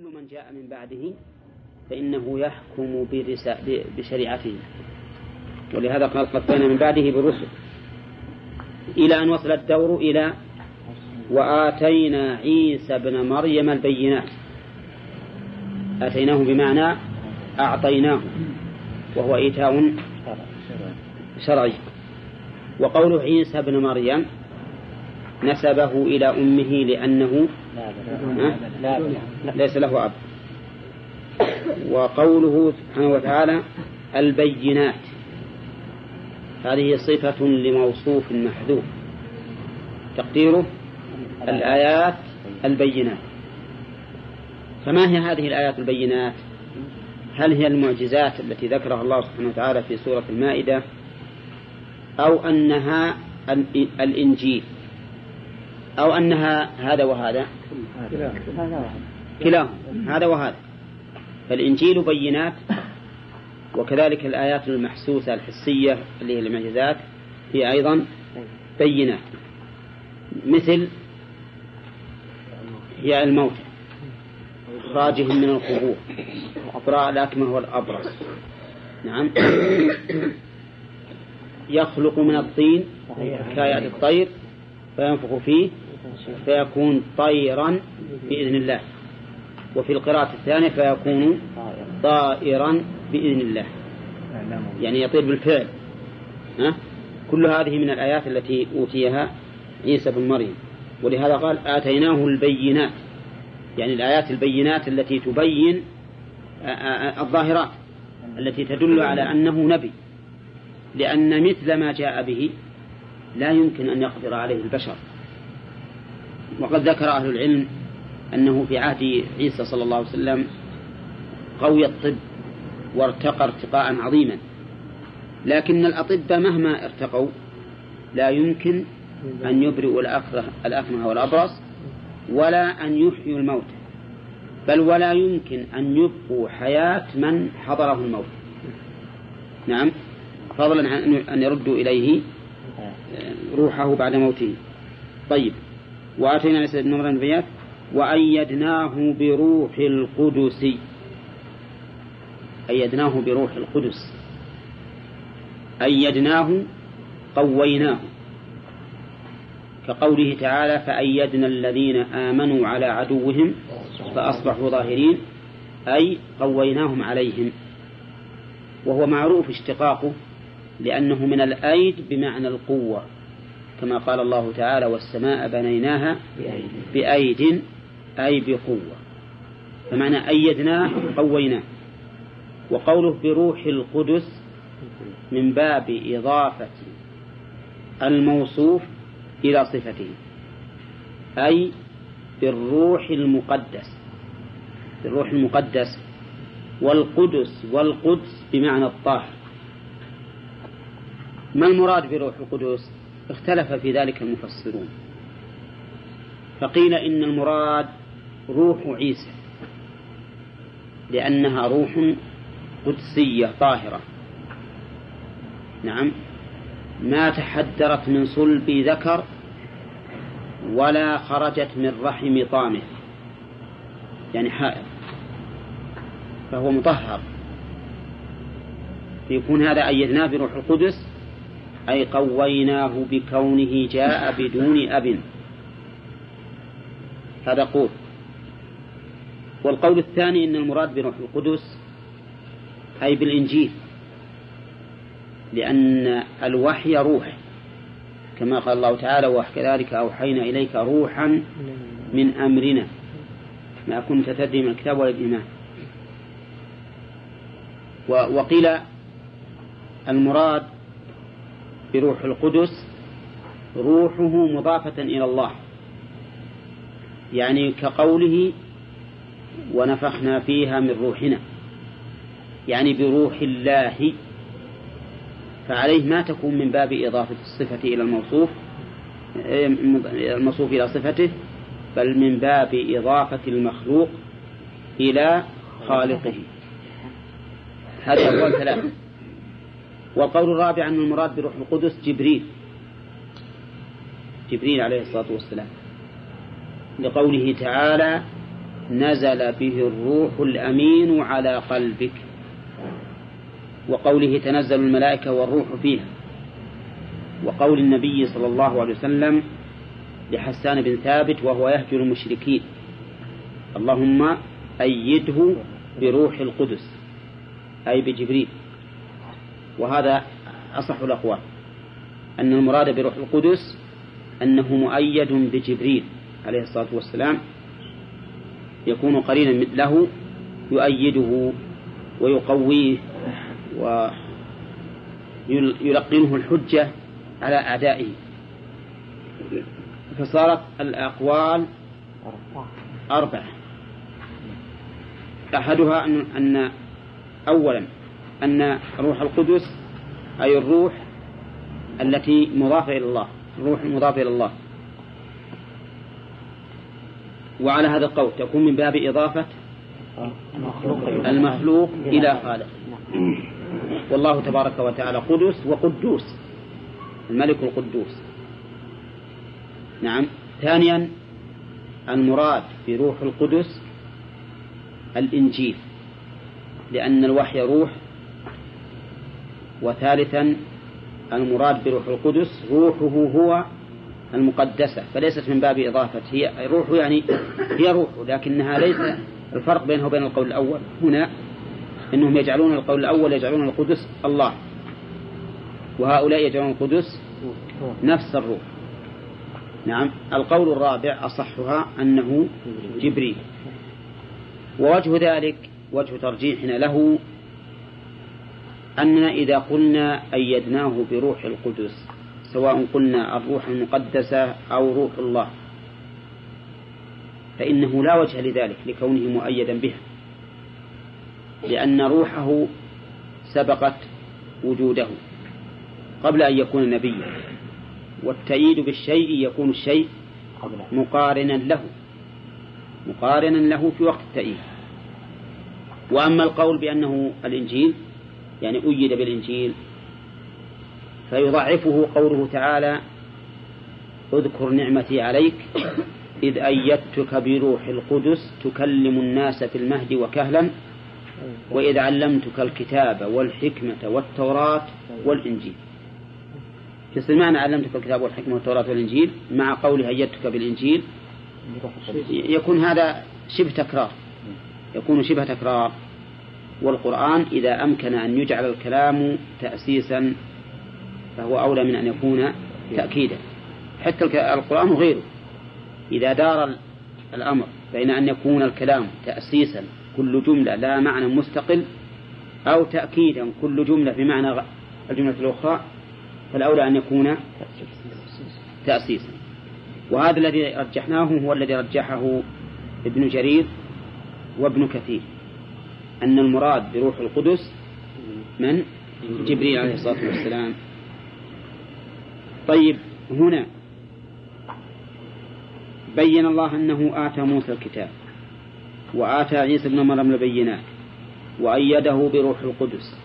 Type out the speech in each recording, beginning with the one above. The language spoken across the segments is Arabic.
كل من جاء من بعده فإنه يحكم بشريعته. ولهذا قال قفينا من بعده بالرسل. إلى أن وصل الدور إلى وآتينا عيسى ابن مريم البينات. آتيناه بمعنى أعطيناه وهو إيتاء شرعي. وقول عيسى ابن مريم نسبه إلى أمه لأنه ليس له أب وقوله سبحانه وتعالى البينات. هذه صفة لموصوف محذوف. تقديره الآيات البينات. فما هي هذه الآيات البينات؟ هل هي المعجزات التي ذكرها الله سبحانه وتعالى في سورة المائدة؟ أو أنها الإنجيل. أو أنها هذا وهذا. كلاهما. هذا وهذا. فالإنجيل بينات وكذلك الآيات المحسوسة الحسية اللي هي المعجزات هي أيضا بينات. مثل هي الموت. إخراجهم من القبور. إقراء الأكمه والأبرص نعم. يخلق من الطين كايات الطير فينفخ فيه. فيكون طيرا بإذن الله. وفي القراءة الثانية فيكون طائرا بإذن الله. يعني يطير بالفعل. ها؟ كل هذه من الآيات التي أوتيها عيسى بن مريم. ولهذا قال آتيناه البينات. يعني الآيات البينات التي تبين الظاهرات التي تدل على أنه نبي. لأن مثل ما جاء به لا يمكن أن يقدر عليه البشر. وقد ذكر أهل العلم أنه في عهد عيسى صلى الله عليه وسلم قوي الطب وارتقى ارتقاء عظيما. لكن الأطباء مهما ارتقوا لا يمكن أن يبرئوا الأكمه والأبرص ولا أن يحيوا الموت بل ولا يمكن أن يبقوا حياة من حضره الموت. نعم. فضلا عن أن يردوا إليه روحه بعد موته. طيب. وآتينا عيسى بن مريم البيات وأيدناه بروح القدس. أيدناه بروح القدس. أيدناه قويناه. كقوله تعالى فأيدنا الذين آمنوا على عدوهم فأصبحوا ظاهرين. أي قويناهم عليهم. وهو معروف اشتقاقه لأنه من الأيد بمعنى القوة. كما قال الله تعالى والسماء بنيناها بأيد أي بقوة. فمعنى أيدناه قويناه. وقوله بروح القدس من باب إضافة الموصوف إلى صفته أي بالروح المقدس. بالروح المقدس والقدس والقدس بمعنى الطاهر. ما المراد بروح القدس؟ اختلف في ذلك المفسرون. فقيل إن المراد روح عيسى لأنها روح قدسية طاهرة. نعم. ما تحدرت من صلب ذكر ولا خرجت من رحم طامه يعني حائض فهو مطهر. يكون هذا أيدناه بروح القدس أي قويناه بكونه جاء بدون أب. هذا قول. والقول الثاني إن المراد بروح القدس أي بالإنجيل لأن الوحي روح كما قال الله تعالى وكذلك أوحينا إليك روحا من أمرنا. ما كنت تدري من الكتاب ولا الإيمان. وقيل المراد بروح القدس روحه مضافة إلى الله. يعني كقوله ونفخنا فيها من روحنا. يعني بروح الله. فعليه ما تكون من باب إضافة الصفة إلى الموصوف الموصوف إلى صفته بل من باب إضافة المخلوق إلى خالقه. هذا هو الكلام. والقول الرابع أن المراد بروح القدس جبريل. جبريل عليه الصلاة والسلام. لقوله تعالى نزل به الروح الأمين على قلبك. وقوله تنزل الملائكة والروح فيها. وقول النبي صلى الله عليه وسلم لحسان بن ثابت وهو يهجر المشركين اللهم أيده بروح القدس. أي بجبريل. وهذا أصح الأقوال. أن المراد بروح القدس أنه مؤيد بجبريل عليه الصلاة والسلام يكون قرينا له يؤيده ويقويه ويلقنه الحجة على أعدائه. فصارت الأقوال أربعة. أحدها أن, أولا أن روح القدس أي الروح التي مضافة إلى الله الروح المضافة إلى الله. وعلى هذا القول تكون من باب إضافة المخلوق إلى خالق. والله تبارك وتعالى قدس وقدوس الملك القدوس. نعم. ثانيا المراد بروح القدس الإنجيل لأن الوحي روح وثالثا المراد بروح القدس روحه هو المقدسة فليست من باب إضافة هي روح يعني هي روح لكنها ليس الفرق بينه وبين القول الأول. هنا أنهم يجعلون القول الأول يجعلون القدس الله وهؤلاء يجعلون القدس نفس الروح. نعم القول الرابع أصحها أنه جبريل. ووجه ذلك وجه ترجيحنا له أننا إذا قلنا أيدناه بروح القدس سواء قلنا الروح المقدسة أو روح الله فإنه لا وجه لذلك لكونه مؤيدا به لأن روحه سبقت وجوده قبل أن يكون نبيا والتأييد بالشيء يكون الشيء مقارنا له مقارنا له في وقت التأييد. وأما القول بأنه الإنجيل يعني أيد بالإنجيل فيضعفه قوله تعالى اذكر نعمتي عليك إذ أيدتك بروح القدس تكلم الناس في المهد وكهلا وإذ علمتك الكتاب والحكمة والتوراة والإنجيل. في معنى علمتك الكتاب والحكمة والتوراة والإنجيل مع قوله أيدتك بالإنجيل. يكون هذا شبه تكرار. يكون شبه تكرار. والقرآن إذا أمكن أن يجعل الكلام تأسيسا فهو أولى من أن يكون تأكيدا. حتى القرآن غيره إذا دار الأمر بين أن يكون الكلام تأسيسا كل جملة لا معنى مستقل أو تأكيدا كل جملة بمعنى الجملة الأخرى فالأولى أن يكون تأسيسا. وهذا الذي رجحناه هو الذي رجحه ابن جرير وابن كثير. أن المراد بروح القدس من؟ جبريل عليه الصلاة والسلام. طيب هنا بين الله أنه آتى موسى الكتاب وآتى عيسى ابن مريم البينات وأيده بروح القدس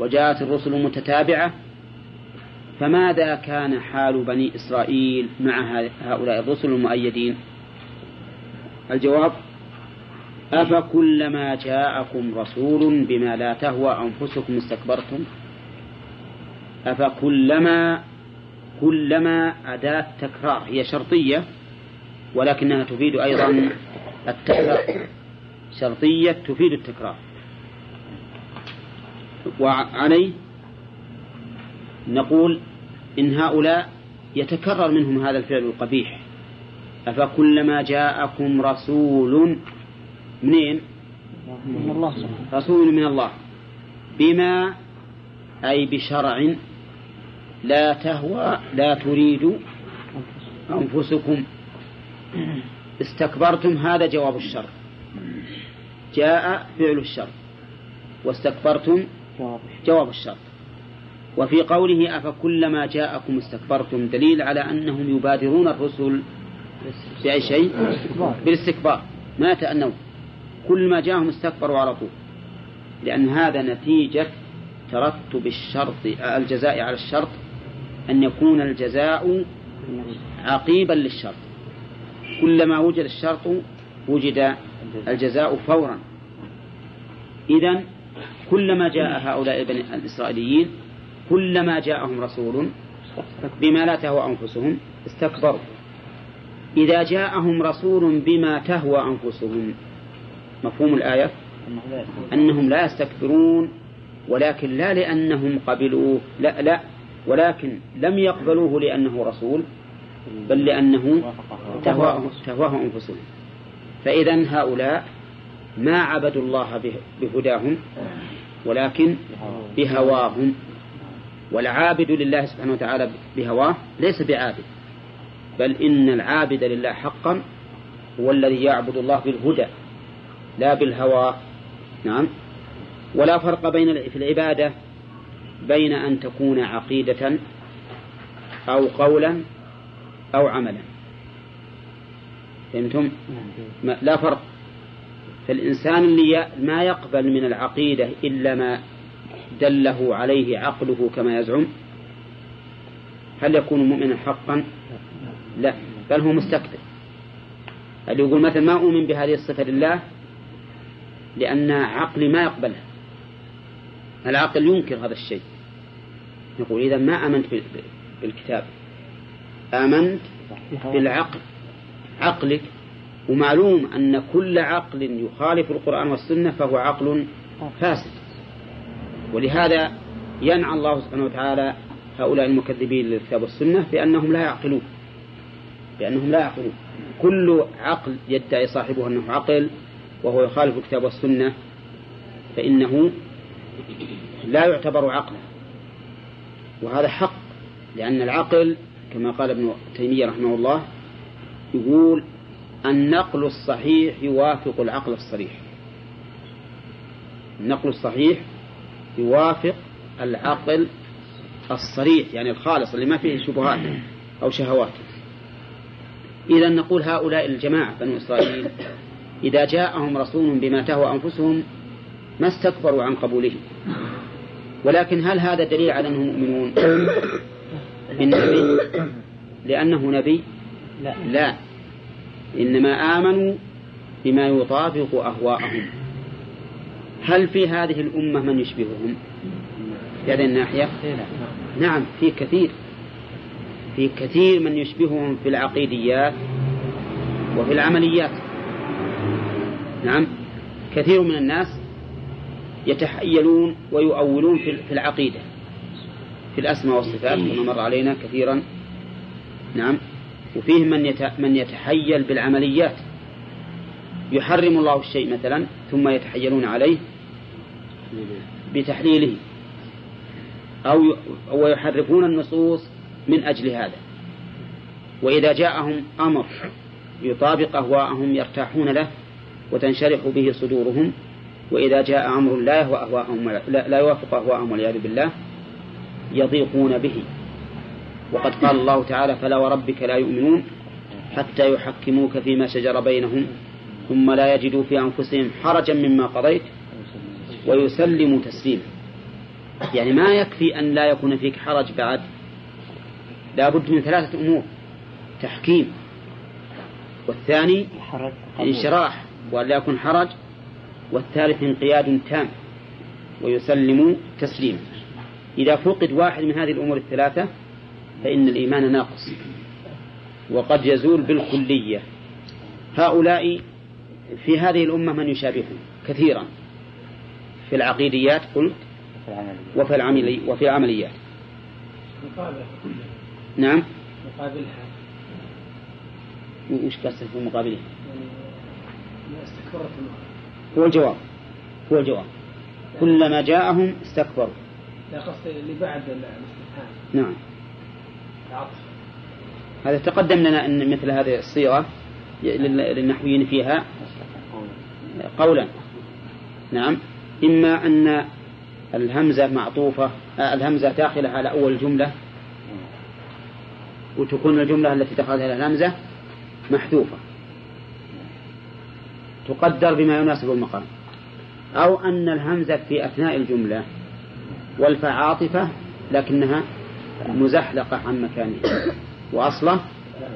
وجاءت الرسل متتابعة. فماذا كان حال بني إسرائيل مع هؤلاء الرسل المؤيدين؟ الجواب أفكلما جاءكم رسول بما لا تهوى أنفسكم استكبرتم؟ أفكلما كلما أداة تكرار هي شرطية ولكنها تفيد أيضا التكرار. شرطية تفيد التكرار. وعليه نقول إن هؤلاء يتكرر منهم هذا الفعل القبيح. أفكلما جاءكم رسول منين؟ من الله رسول من الله. بما أي بشرع لا تهوى لا تريد أنفسكم. استكبرتم هذا جواب الشر. جاء فعل الشر. واستكبرتم جواب الشر. وفي قوله أفكلما جاءكم استكبرتم دليل على أنهم يبادرون الرسل بأي شيء؟ بالاستكبار. ما تأنوا. كل ما جاءهم استكبروا على طول. لأن هذا نتيجة ترتب الشرط الجزاء على الشرط أن يكون الجزاء عقيبا للشرط. كلما وجد الشرط وجد الجزاء فورا. إذا كلما جاء هؤلاء الإسرائيليين كلما جاءهم رسول بما لا تهوى أنفسهم استكبروا. إذا جاءهم رسول بما تهوى أنفسهم مفهوم الآية؟ أنهم لا يستكبرون ولكن لا لأنهم قبلوه لا لا ولكن لم يقبلوه لأنه رسول بل لأنه تهواه, أنفسهم. فإذا هؤلاء ما عبدوا الله بهداهم ولكن بهواهم. والعابد لله سبحانه وتعالى بهواه ليس بعابد بل إن العابد لله حقا هو الذي يعبد الله بالهدى. لا بالهوى نعم ولا فرق بين في العبادة بين أن تكون عقيدة أو قولا أو عملا. فهمتم؟ لا فرق. فالإنسان اللي ما يقبل من العقيدة إلا ما دله عليه عقله كما يزعم هل يكون مؤمنا حقا؟ لا بل هو مستكبر. اللي يقول مثلا ما أؤمن بهذه الصفة لله؟ لأن عقلي ما يقبلها العقل ينكر هذا الشيء. يقول إذا ما آمنت بالكتاب آمنت بالعقل. عقلك ومعلوم أن كل عقل يخالف القرآن والسنة فهو عقل فاسد. ولهذا ينعى الله سبحانه وتعالى هؤلاء المكذبين للكتاب والسنة بأنهم لا يعقلون. بأنهم لا يعقلون. كل عقل يدعي صاحبه أنه عقل وهو يخالف الكتاب والسنة فإنه لا يعتبر عقلا. وهذا حق لأن العقل كما قال ابن تيمية رحمه الله يقول النقل الصحيح يوافق العقل الصريح. النقل الصحيح يوافق العقل الصريح يعني الخالص اللي ما فيه شبهات أو شهوات. إذا نقول هؤلاء الجماعة بنو إسرائيل إذا جاءهم رسول بما تهوى أنفسهم ما استكبروا عن قبوله ولكن هل هذا دليل على أنهم مؤمنون؟ بالنبي لأنه نبي؟ لا, لا. إنما آمنوا بما يطابق أهواءهم. هل في هذه الأمة من يشبههم؟ في هذه الناحية؟ نعم في كثير. في كثير من يشبههم في العقيديات وفي العمليات. نعم. كثير من الناس يتحيلون ويؤولون في العقيدة في الأسماء والصفات كما مر علينا كثيرا. نعم. وفيه من من يتحيل بالعمليات. يحرم الله الشيء مثلا ثم يتحيلون عليه بتحليله. أو أو يحرفون النصوص من أجل هذا. وإذا جاءهم أمر يطابق أهواءهم يرتاحون له وتنشرح به صدورهم. وإذا جاء أمر لا يهوى أهواءهم لا, لا يوافق أهواءهم والعياذ بالله يضيقون به. وقد قال الله تعالى فلا وربك لا يؤمنون حتى يحكموك فيما شجر بينهم ثم لا يجدوا في أنفسهم حرجا مما قضيت ويسلموا تسليما. يعني ما يكفي أن لا يكون فيك حرج بعد. لا بد من ثلاثة أمور تحكيم والثاني انشراح. وأن لا يكون حرج والثالث انقياد تام ويسلم تسليما. إذا فقد واحد من هذه الأمور الثلاثة فإن الإيمان ناقص وقد يزول بالكلية. هؤلاء في هذه الأمة من يشابههم؟ كثيرا. في العقيديات قلت وفي العملي وفي العمليات. نعم. مقابلها. وش قصدك في مقابلها؟ هو الجواب. هو الجواب. كلما جاءهم استكبروا. لا قصدي اللي بعد الاستفهام نعم. هذا تقدم لنا أن مثل هذه الصيغة للنحويين فيها. قولا. نعم. إما أن الهمزة معطوفة آه، الهمزة داخلة على أول جملة. وتكون الجملة التي دخلت الهمزة محذوفة. تقدر بما يناسب المقام. أو أن الهمزة في أثناء الجملة والفاء عاطفة لكنها مزحلقة عن مكانها. وأصله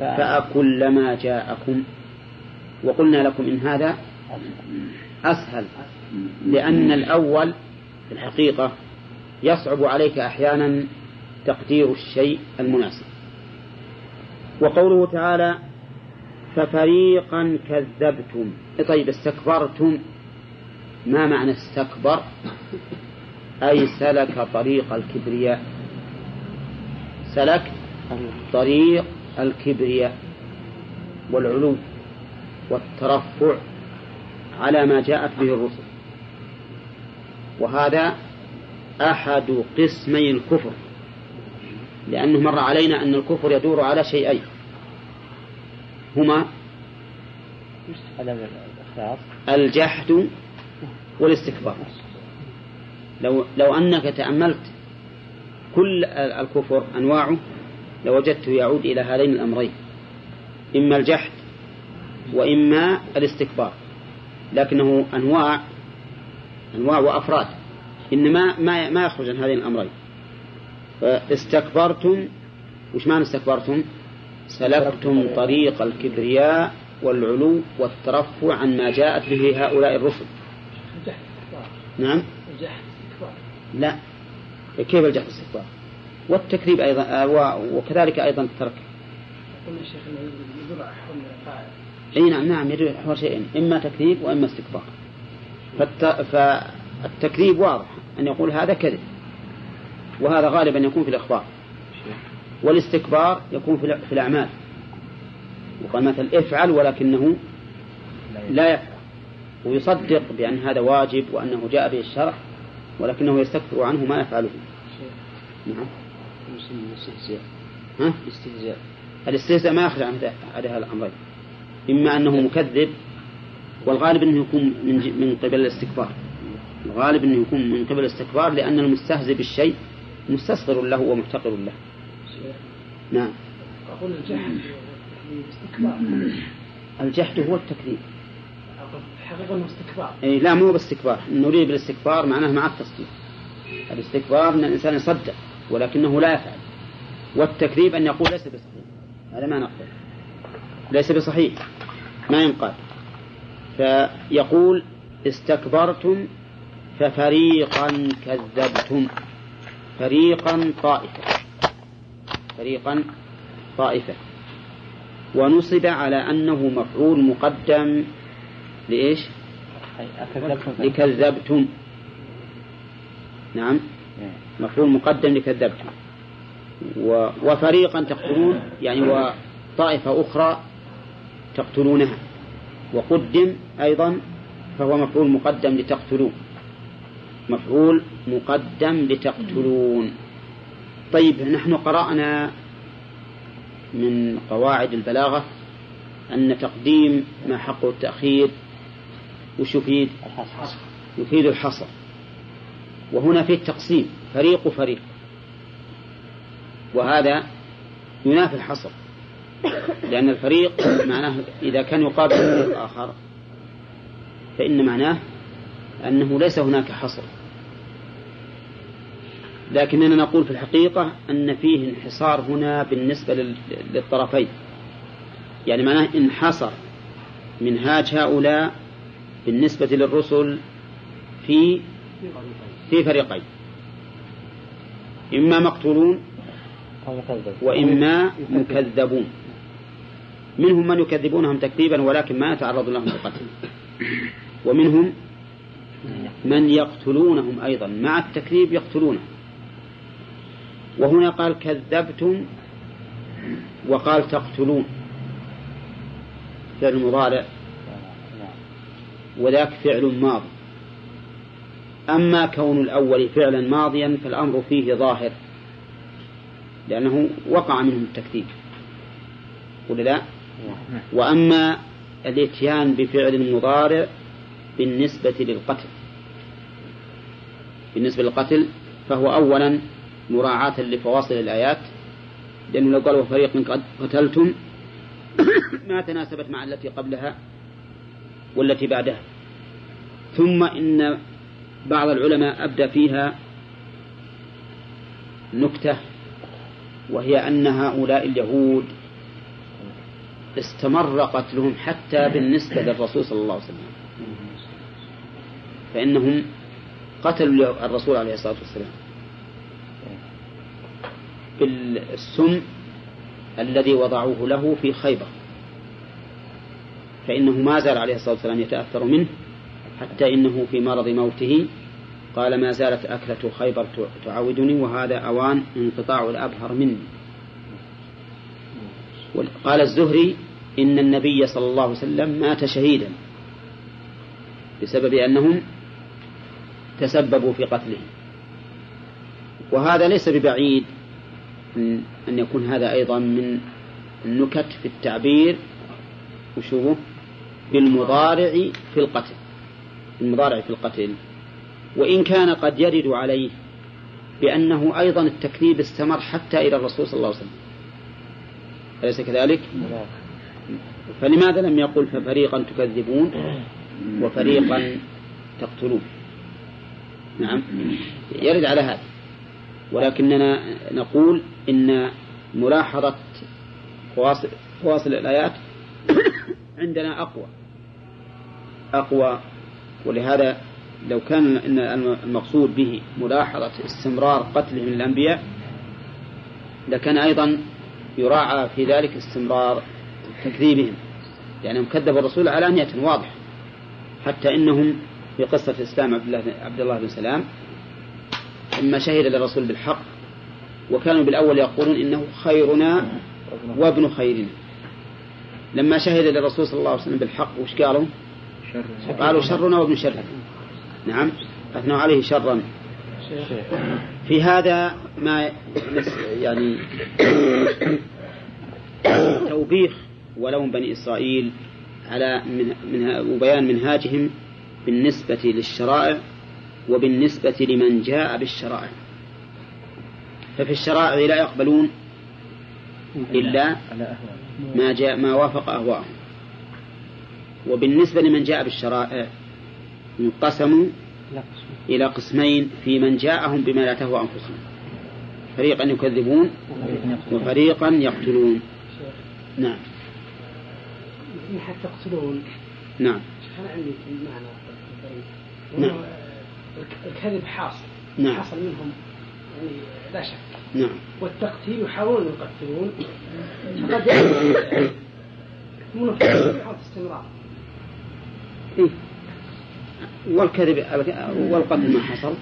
فأكلما جاءكم. وقلنا لكم إن هذا أسهل لأن الأول في الحقيقة يصعب عليك أحيانا تقدير الشيء المناسب. وقوله تعالى ففريقا كذبتم. طيب استكبرتم. ما معنى استكبر؟ أي سلك طريق الكبرياء. سلك طريق الكبرياء والعلو والترفع على ما جاءت به الرسل. وهذا أحد قسمي الكفر لأنه مر علينا أن الكفر يدور على شيئين. هما الجحد والاستكبار. لو لو أنك تأملت كل الكفر أنواعه لوجدته يعود إلى هذين الأمرين إما الجحد وإما الاستكبار لكنه أنواع أنواع وأفراد إنما ما ما يخرج عن هذين الأمرين. استكبرتم وش معنى استكبرتم؟ سلكتم طريق الكبرياء والعلو والترفع عن ما جاءت به هؤلاء الرسل. نعم. لا. كيف الجحد استكبار والتكذيب أيضا آه، وكذلك أيضا الترك. الشيخ إي نعم نعم يدل على شيئين إما تكذيب وإما استكبار. فالت... فالتكذيب واضح أن يقول هذا كذب وهذا غالبا يكون في الأخبار. والاستكبار يكون في, الأعمال. وقال مثل افعل ولكنه لا يفعل. ويصدق بأن هذا واجب وأنه جاء به الشرع ولكنه يستكبر عنه ما يفعله. نعم. الاستهزاء ها؟ الاستهزاء الاستهزاء ما يخرج عن هذا الأمرين. إما أنه مكذب والغالب أنه يكون من, من قبل الاستكبار. الغالب أنه يكون من قبل الاستكبار لأن المستهزئ بالشيء مستصغر له ومحتقر له. نعم. أقول الجحد استكبار. الجحد هو التكذيب. الحقيقة أنه استكبار. أي لا مو باستكبار. نريد بالاستكبار معناه مع التصديق الاستكبار أن الإنسان يصدق ولكنه لا يفعل. والتكذيب أن يقول ليس بصحيح. هذا ما نقبل ليس بصحيح. ما ينقال. فيقول استكبرتم ففريقا كذبتم. فريقا طائفة. فريقا طائفة. ونصب على أنه مفعول مقدم لإيش؟ لكذبتم. نعم. مفعول مقدم لكذبتم. وفريقا تقتلون يعني وطائفة أخرى تقتلونها. وقدم أيضا فهو مفعول مقدم لتقتلون. مفعول مقدم لتقتلون. طيب نحن قرأنا من قواعد البلاغة أن تقديم ما حقه التأخير وش يفيد؟ يفيد الحصر. وهنا في التقسيم فريق فريق وهذا ينافي الحصر لأن الفريق معناه إذا كان يقابل الفريق آخر فإن معناه أنه ليس هناك حصر. لكننا نقول في الحقيقة أن فيه انحصار هنا بالنسبة للطرفين. يعني معناه انحصر منهاج هؤلاء بالنسبة للرسل في في فريقين. إما مقتولون وإما مكذبون. منهم من يكذبونهم تكذيبا ولكن ما يتعرض لهم بالقتل. ومنهم من يقتلونهم أيضا. مع التكذيب يقتلونهم وهنا قال كذبتم وقال تقتلون. فعل مضارع. وذاك فعل ماضي. أما كون الأول فعلا ماضيا فالأمر فيه ظاهر. لأنه وقع منهم التكذيب. ولا لا. وأما الاتيان بفعل مضارع بالنسبة للقتل. بالنسبة للقتل فهو أولا مراعاة لفواصل الآيات لأنه لو قالوا فريق قد قتلتم ما تناسبت مع التي قبلها والتي بعدها. ثم إن بعض العلماء أبدى فيها نكتة وهي أن هؤلاء اليهود استمر قتلهم حتى بالنسبة للرسول صلى الله عليه وسلم. فإنهم قتلوا الرسول عليه الصلاة والسلام. بالسم الذي وضعوه له في خيبر. فإنه ما زال عليه الصلاة والسلام يتأثر منه حتى إنه في مرض موته قال ما زالت أكلة خيبر تعودني وهذا أوان انقطاع الأبهر مني. قال الزهري إن النبي صلى الله عليه وسلم مات شهيدا بسبب أنهم تسببوا في قتله. وهذا ليس ببعيد أن يكون هذا أيضا من النكت في التعبير وشوفه بالمضارع في القتل المضارع في القتل. وإن كان قد يرد عليه بأنه أيضا التكذيب استمر حتى إلى الرسول صلى الله عليه وسلم. أليس كذلك؟ فلماذا لم يقل ففريقا تكذبون وفريقا تقتلون؟ نعم يرد على هذا. ولكننا نقول إن ملاحظة فواصل, فواصل الآيات عندنا أقوى. أقوى. ولهذا لو كان إن المقصود به ملاحظة استمرار قتلهم الأنبياء لكان أيضا يراعى في ذلك استمرار تكذيبهم. لأنهم كذبوا الرسول علانية واضح حتى إنهم في قصة إسلام عبد الله بن سلام لما شهد للرسول بالحق وكانوا بالأول يقولون إنه خيرنا وابن خيرنا. لما شهد للرسول صلى الله عليه وسلم بالحق وش قالوا؟ قالوا شرنا وابن شرنا. نعم أثنوا عليه شرا. في هذا ما يعني توبيخ ولوم بني إسرائيل على من من وبيان منهاجهم بالنسبة للشرائع وبالنسبة لمن جاء بالشرائع. ففي الشرائع لا يقبلون إلا ما جاء ما وافق أهواءهم. وبالنسبة لمن جاء بالشرائع انقسموا إلى قسمين في من جاءهم بما لا تهوى أنفسهم. فريقا يكذبون وفريقا يقتلون. نعم. حتى تقتلون نعم. أنا عندي في المعنى نعم. الكذب حاصل. نعم. حصل منهم يعني لا شك. نعم. والتقتيل يحاولون يقتلون. فقد يحصل منهم استمرار. إيه؟ والكذب والقتل ما حصل؟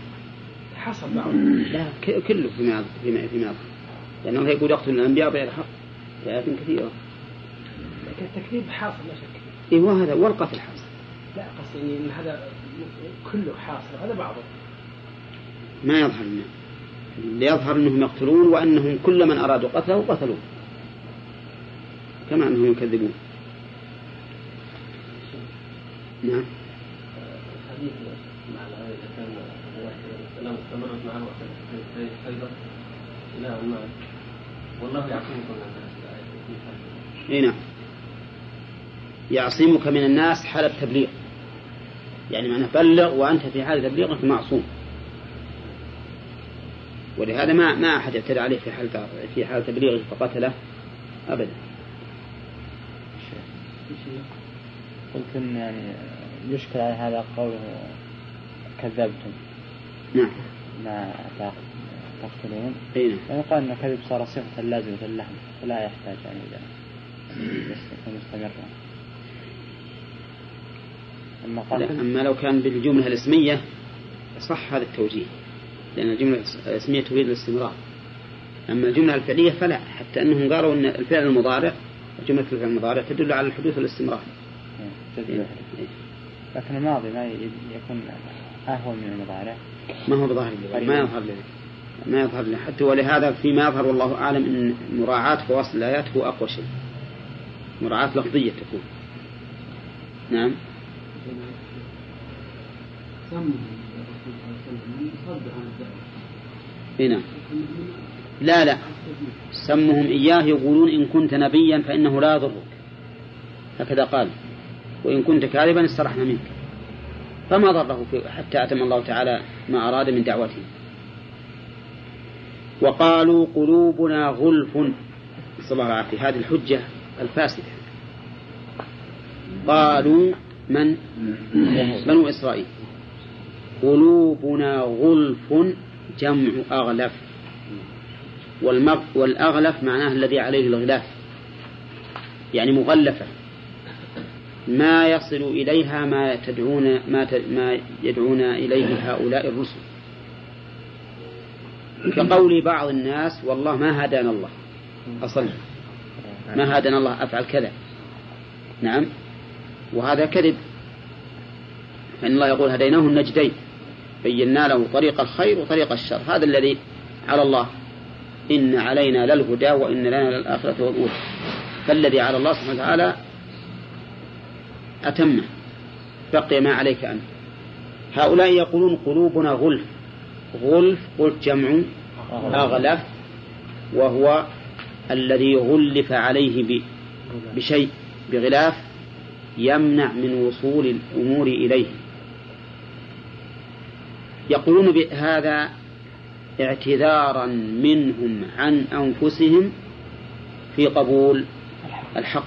حصل بعض. لا كله فيما فيما فيما لأنه يقول يقتل الأنبياء بغير حق في آيات كثيرة. لكن التكذيب حاصل لا شك. إيه وهذا والقتل حاصل. لا قصدي إن هذا كله حاصل هذا بعضه. ما يظهر لنا اللي يظهر إنهم يقتلون وأنهم كل من أرادوا قتله قتلوه. كما أنهم يكذبون. نعم. الحديث مع الآية إذا كان السلام استمرت معه في خيبر. إلى أن والله يعصمكم من الناس اي نعم. يعصمك من الناس حال التبليغ. يعني معنى بلغ وأنت في حال تبليغك معصوم. ولهذا ما ما أحد اعتدى عليه في حال في حال تبليغه فقتله أبدا. يمكن يعني يشكل على هذا قوله كذبتم. نعم. ما تقتلون. إي نعم. يعني قال أن الكذب صار صفة لازمة اللحم فلا يحتاج يعني إلى يكون مستمرا أما لو كان بالجملة الاسمية صح هذا التوجيه لأن الجملة الاسمية تريد الاستمرار. أما الجملة الفعلية فلا حتى أنهم قالوا أن الفعل المضارع جملة الفعل المضارع تدل على الحدوث والاستمرار إيه. واحد. لكن الماضي ما يكون أهون من المضارع؟ ما هو بظاهر ما يظهر لنا ما يظهر لنا حتى ولهذا فيما يظهر والله أعلم أن مراعاة فواصل الآيات هو أقوى شيء. مراعاة لفظية تكون. نعم. اي نعم. لا لا. سمهم إياه يقولون إن كنت نبيا فإنه لا يضرك. هكذا قال. وإن كنت كاذبا استرحنا منك. فما ضره حتى أتم الله تعالى ما أراد من دعوته. وقالوا قلوبنا غلف. نسأل الله العافية. هذه الحجة الفاسدة. قالوا من؟ بنو إسرائيل. قلوبنا غلف جمع أغلف. والأغلف معناه الذي عليه الغلاف. يعني مغلفة. ما يصل إليها ما تدعون ما ما يدعون إليه هؤلاء الرسل. كقول بعض الناس والله ما هدانا الله. أصلا. ما هدانا الله. أفعل كذا. نعم. وهذا كذب. فإن الله يقول هديناه النجدين. بينا له طريق الخير وطريق الشر. هذا الذي على الله. إن علينا للهدى وإن لنا للآخرة والأولى. فالذي على الله سبحانه وتعالى أتمه. بقي ما عليك أنت. هؤلاء يقولون قلوبنا غلف. غلف قلت جمع أغلف وهو الذي غلف عليه بشيء بغلاف يمنع من وصول الأمور إليه. يقولون بهذا اعتذارا منهم عن أنفسهم في قبول الحق.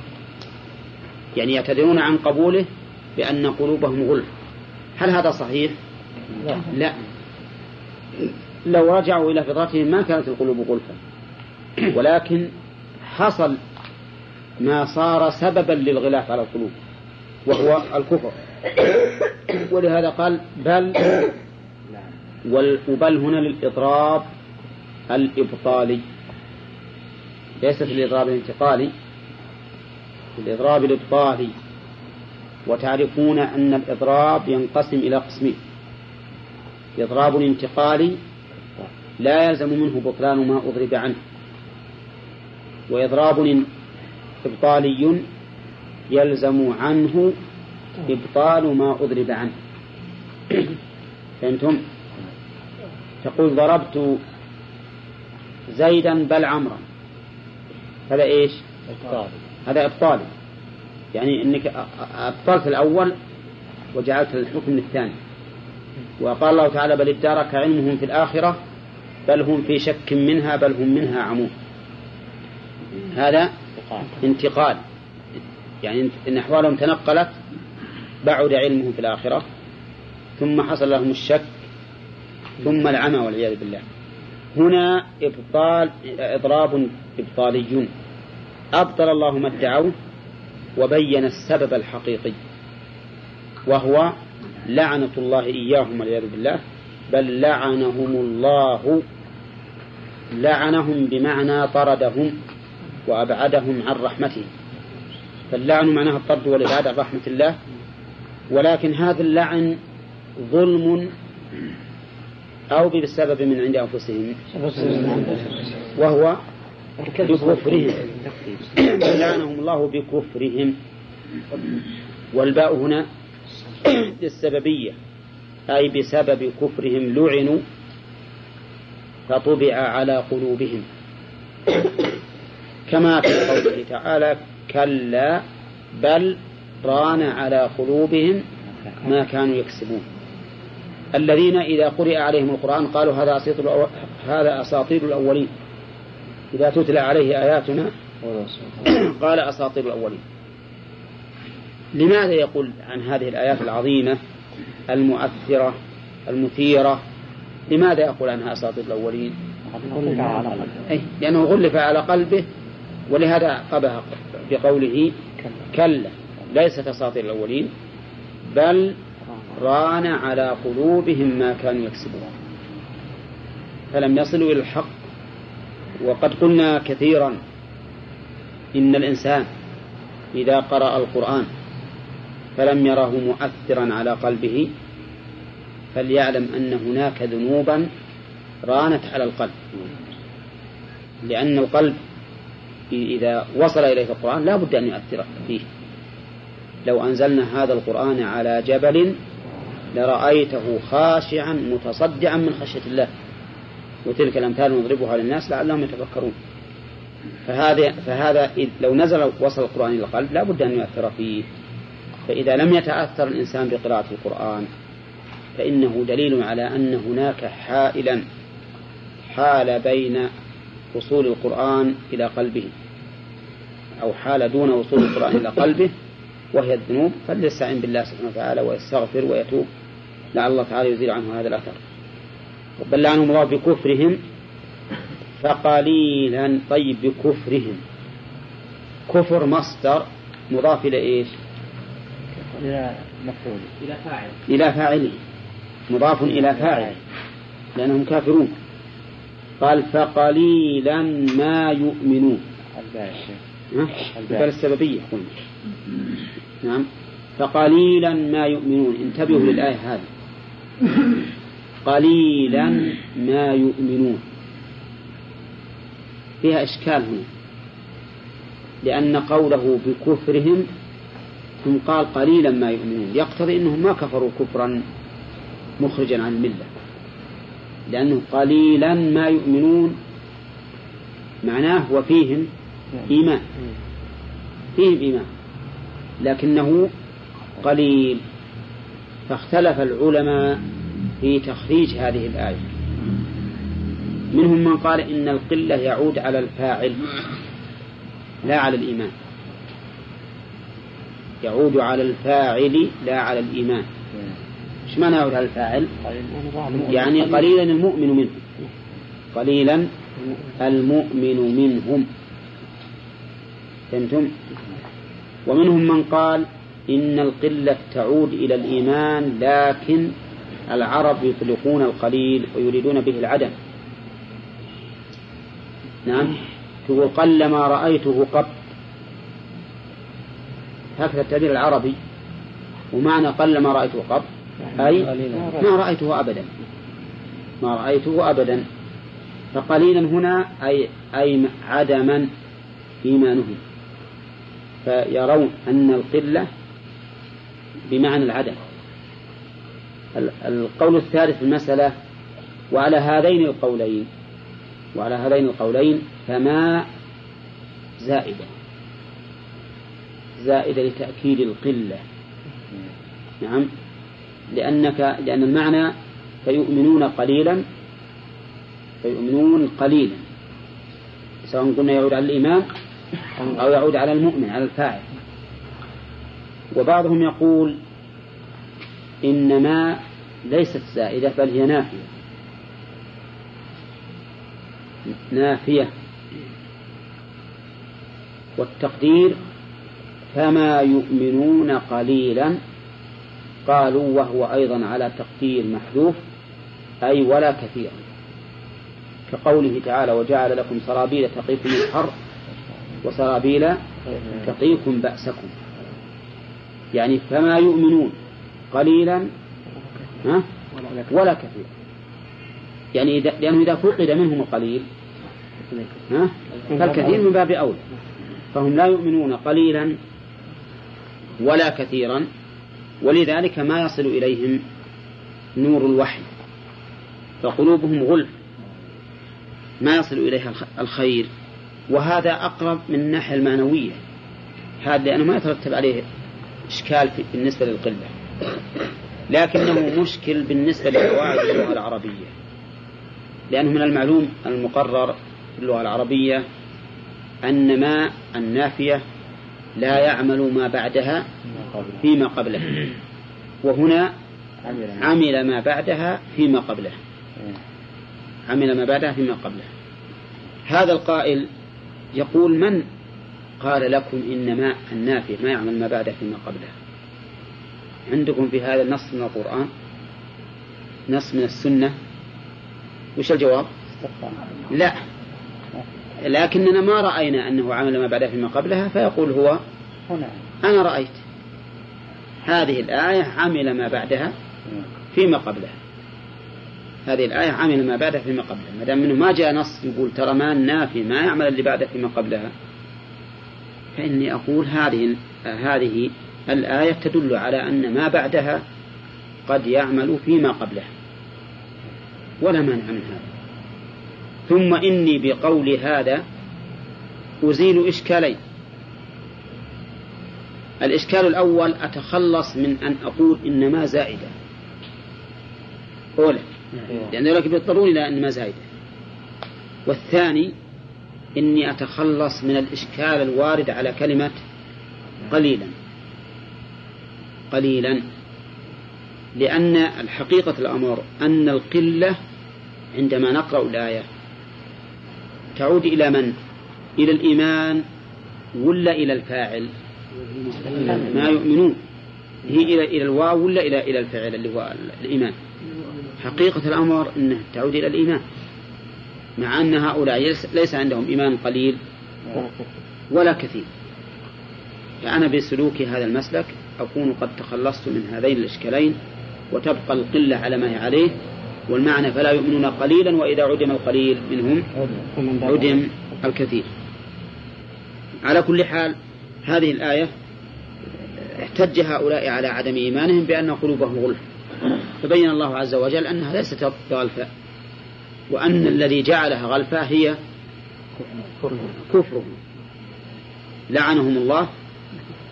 يعني يعتذرون عن قبوله بأن قلوبهم غلف. هل هذا صحيح؟ لا, لا. لو رجعوا إلى فطرتهم ما كانت القلوب غلفا. ولكن حصل ما صار سببا للغلاف على القلوب وهو الكفر. ولهذا قال بل وبل هنا للإضراب الإبطالي. ليست الإضراب الانتقالي الإضراب الإبطالي. وتعرفون أن الإضراب ينقسم إلى قسمين. إضراب انتقالي لا يلزم منه بطلان ما أضرب عنه. وإضراب إبطالي يلزم عنه إبطال ما أضرب عنه. فهمتم؟ تقول ضربت زيدا بل عمرا. هذا إيش؟ إبطال. هذا إبطال. يعني إنك أبطلت الأول وجعلت الحكم الثاني. وقال الله تعالى بل ادارك علمهم في الآخرة بل هم في شك منها بل هم منها عمون. هذا انتقال. يعني إن أحوالهم تنقلت بعد علمهم في الآخرة ثم حصل لهم الشك ثم العمى والعياذ بالله. هنا إبطال إضراب إبطالي أبطل الله ما ادعوه وبين السبب الحقيقي وهو لعنة الله إياهم والعياذ بالله بل لعنهم الله. لعنهم بمعنى طردهم وأبعدهم عن رحمته. فاللعن معناه الطرد والإبعاد عن رحمة الله. ولكن هذا اللعن ظلم أو بسبب من عند أنفسهم. وهو بكفرهم. لعنهم الله بكفرهم. والباء هنا للسببية أي بسبب كفرهم لعنوا فطبع على قلوبهم. كما في قوله تعالى كلا بل ران على قلوبهم ما كانوا يكسبون. الذين إذا قرئ عليهم القرآن قالوا هذا أساطير هذا أساطير الأولين. إذا تتلى عليه آياتنا قال أساطير الأولين. لماذا يقول عن هذه الآيات العظيمة المؤثرة المثيرة؟ لماذا يقول عنها أساطير الأولين؟ أي لأنه غلف على قلبه ولهذا قبه بقوله كلا ليست أساطير الأولين بل ران على قلوبهم ما كانوا يكسبون. فلم يصلوا إلى الحق. وقد قلنا كثيرا إن الإنسان إذا قرأ القرآن فلم يره مؤثرا على قلبه فليعلم أن هناك ذنوبا رانت على القلب. لأن القلب إذا وصل إليه القرآن لا بد أن يؤثر فيه. لو أنزلنا هذا القرآن على جبل لرأيته خاشعا متصدعا من خشية الله. وتلك الأمثال نضربها للناس لعلهم يتفكرون. فهذا فهذا لو نزل وصل القرآن إلى القلب لا بد أن يؤثر فيه. فإذا لم يتأثر الإنسان بقراءة القرآن فإنه دليل على أن هناك حائلا حال بين وصول القرآن إلى قلبه أو حال دون وصول القرآن إلى قلبه وهي الذنوب فليستعين بالله سبحانه وتعالى ويستغفر ويتوب. لعل الله تعالى يزيل عنه هذا الأثر. بل لعنهم الله بكفرهم فقليلا. طيب بكفرهم. كفر مصدر مضاف إلى إيش؟ إلى مفعول. إلى فاعل. إلى فاعله مضاف إلى فاعل. لأنهم كافرون. قال فقليلا ما يؤمنون؟ البال السببية. قلنا نعم. فقليلا ما يؤمنون. انتبهوا للآية هذه. قليلا ما يؤمنون. فيها إشكال هنا. لأن قوله بكفرهم ثم قال قليلا ما يؤمنون. يقتضي أنهم ما كفروا كفرا مخرجا عن الملة. لأنه قليلا ما يؤمنون. معناه وفيهم إيمان. فيهم إيمان لكنه قليل. فاختلف العلماء في تخريج هذه الآية. منهم من قال إن القلة يعود على الفاعل لا على الإيمان. يعود على الفاعل لا على الإيمان. إيش معنى يعود على الفاعل؟ يعني قليلا المؤمن منهم. قليلا المؤمن منهم. فهمتم؟ ومنهم من قال إن القلة تعود إلى الإيمان لكن العرب يطلقون القليل ويريدون به العدم. نعم؟ تقول قل ما رأيته قط. هكذا التعبير العربي. ومعنى قل ما رأيته قط. أي ما رأيته أبدا. ما رأيته أبدا. فقليلا هنا أي أي عدما إيمانهم. فيرون أن القلة بمعنى العدم القول الثالث في المسألة وعلى هذين القولين وعلى هذين القولين فما زائدة. زائدة لتأكيد القلة. نعم. لأنك لأن المعنى فيؤمنون قليلا فيؤمنون قليلا. سواء قلنا يعود على الإيمان أو يعود على المؤمن على الفاعل. وبعضهم يقول إنما ليست زائدة بل هي نافية. نافية. والتقدير فما يؤمنون قليلا قالوا وهو أيضا على تقدير محذوف أي ولا كثيرا. كقوله تعالى وجعل لكم سرابيل تقيكم الحر وسرابيل تقيكم بأسكم. يعني فما يؤمنون قليلا ها؟ ولا كثيرا. يعني إذا لأنه إذا فقد منهم القليل ها؟ فالكثير من باب أولى. فهم لا يؤمنون قليلا ولا كثيرا ولذلك ما يصل إليهم نور الوحي. فقلوبهم غلف. ما يصل إليها الخير. وهذا أقرب من الناحية المعنوية. هذا لأنه ما يترتب عليه إشكال بالنسبة للقلة. لكنه مشكل بالنسبة لقواعد اللغة العربية. لأنه من المعلوم المقرر في اللغة العربية أن ما النافية لا يعمل ما بعدها فيما قبله. وهنا عمل ما بعدها فيما قبله. عمل ما بعدها فيما قبله. هذا القائل يقول من؟ قال لكم إن ما النافية ما يعمل ما بعده فيما قبله. عندكم في هذا نص من القرآن؟ نص من السنة؟ وش الجواب؟ لا. لكننا ما رأينا أنه عمل ما بعده فيما قبلها فيقول هو أنا رأيت. هذه الآية عمل ما بعدها فيما قبلها هذه الآية عمل ما بعدها فيما قبلها ما دام منه ما جاء نص يقول ترى ما النافي ما يعمل اللي بعده فيما قبلها. فإني أقول هذه هذه الآية تدل على أن ما بعدها قد يعمل فيما قبلها. ولا مانع من هذا. ثم إني بقول هذا أزيل إشكالين الإشكال الأول أتخلص من أن أقول إنما زائدة. أولا. لأن ذلك بيضطرون إلى أنما زائدة والثاني إني أتخلص من الإشكال الوارد على كلمة قليلا. قليلا. لأن الحقيقة الأمر أن القلة عندما نقرأ الآية تعود إلى من؟ إلى الإيمان ولا إلى الفاعل؟ ما يؤمنون. هي إلى إلى الواو ولا إلى إلى الفعل اللي هو الإيمان؟ حقيقة الأمر أنه تعود إلى الإيمان مع أن هؤلاء ليس عندهم إيمان قليل ولا كثير. فأنا بسلوك هذا المسلك أكون قد تخلصت من هذين الإشكالين وتبقى القلة على ما هي عليه والمعنى فلا يؤمنون قليلا وإذا عدم القليل منهم عدم الكثير. على كل حال هذه الآية احتج هؤلاء على عدم إيمانهم بأن قلوبهم غلف. فبين الله عز وجل أنها ليست غلفاء وأن الذي جعلها غلفاء هي كفرهم. لعنهم الله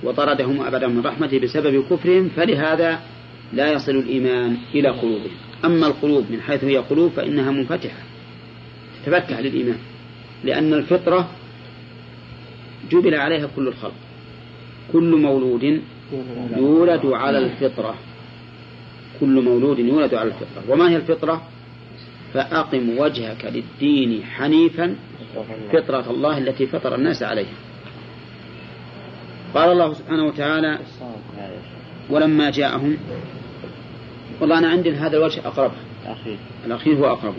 وطردهم أبدا من رحمته بسبب كفرهم فلهذا لا يصل الإيمان إلى قلوبهم. أما القلوب من حيث هي قلوب فإنها منفتحة تتفتح للإيمان لأن الفطرة جبل عليها كل الخلق. كل مولود يولد على الفطرة. كل مولود يولد على الفطرة. وما هي الفطرة؟ فأقم وجهك للدين حنيفا فطرة الله التي فطر الناس عليها. قال الله سبحانه وتعالى ولما جاءهم والله أنا عندي هذا الوجه أقربها الأخير. هو أقربها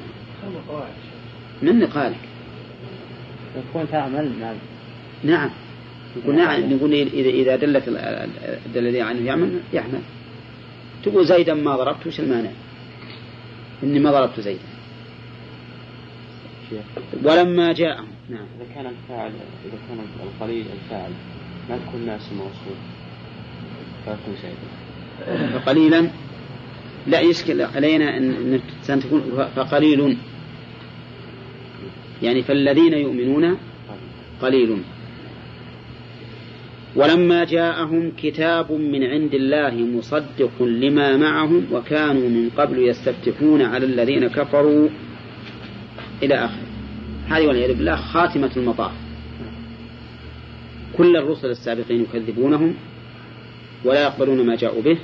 من قالك يكون تعمل نعم. نعم. نعم. نقول إذا إذا دلت الذي عنه يعمل يعمل. تقول زيدا ما ضربت وش المانع؟ إني ما ضربت زيدا. ولما جاءهم نعم. إذا كان الفاعل إذا كان القليل الفاعل ما تكون ناس موصول فيكون زيدا. فقليلا لا يشكل علينا أن تكون فقليل يعني فالذين يؤمنون قليل ولما جاءهم كتاب من عند الله مصدق لما معهم وكانوا من قبل يستفتحون على الذين كفروا إلى آخره. هذه والعياذ بالله خاتمة المطاف. كل الرسل السابقين يكذبونهم ولا يقبلون ما جاءوا به.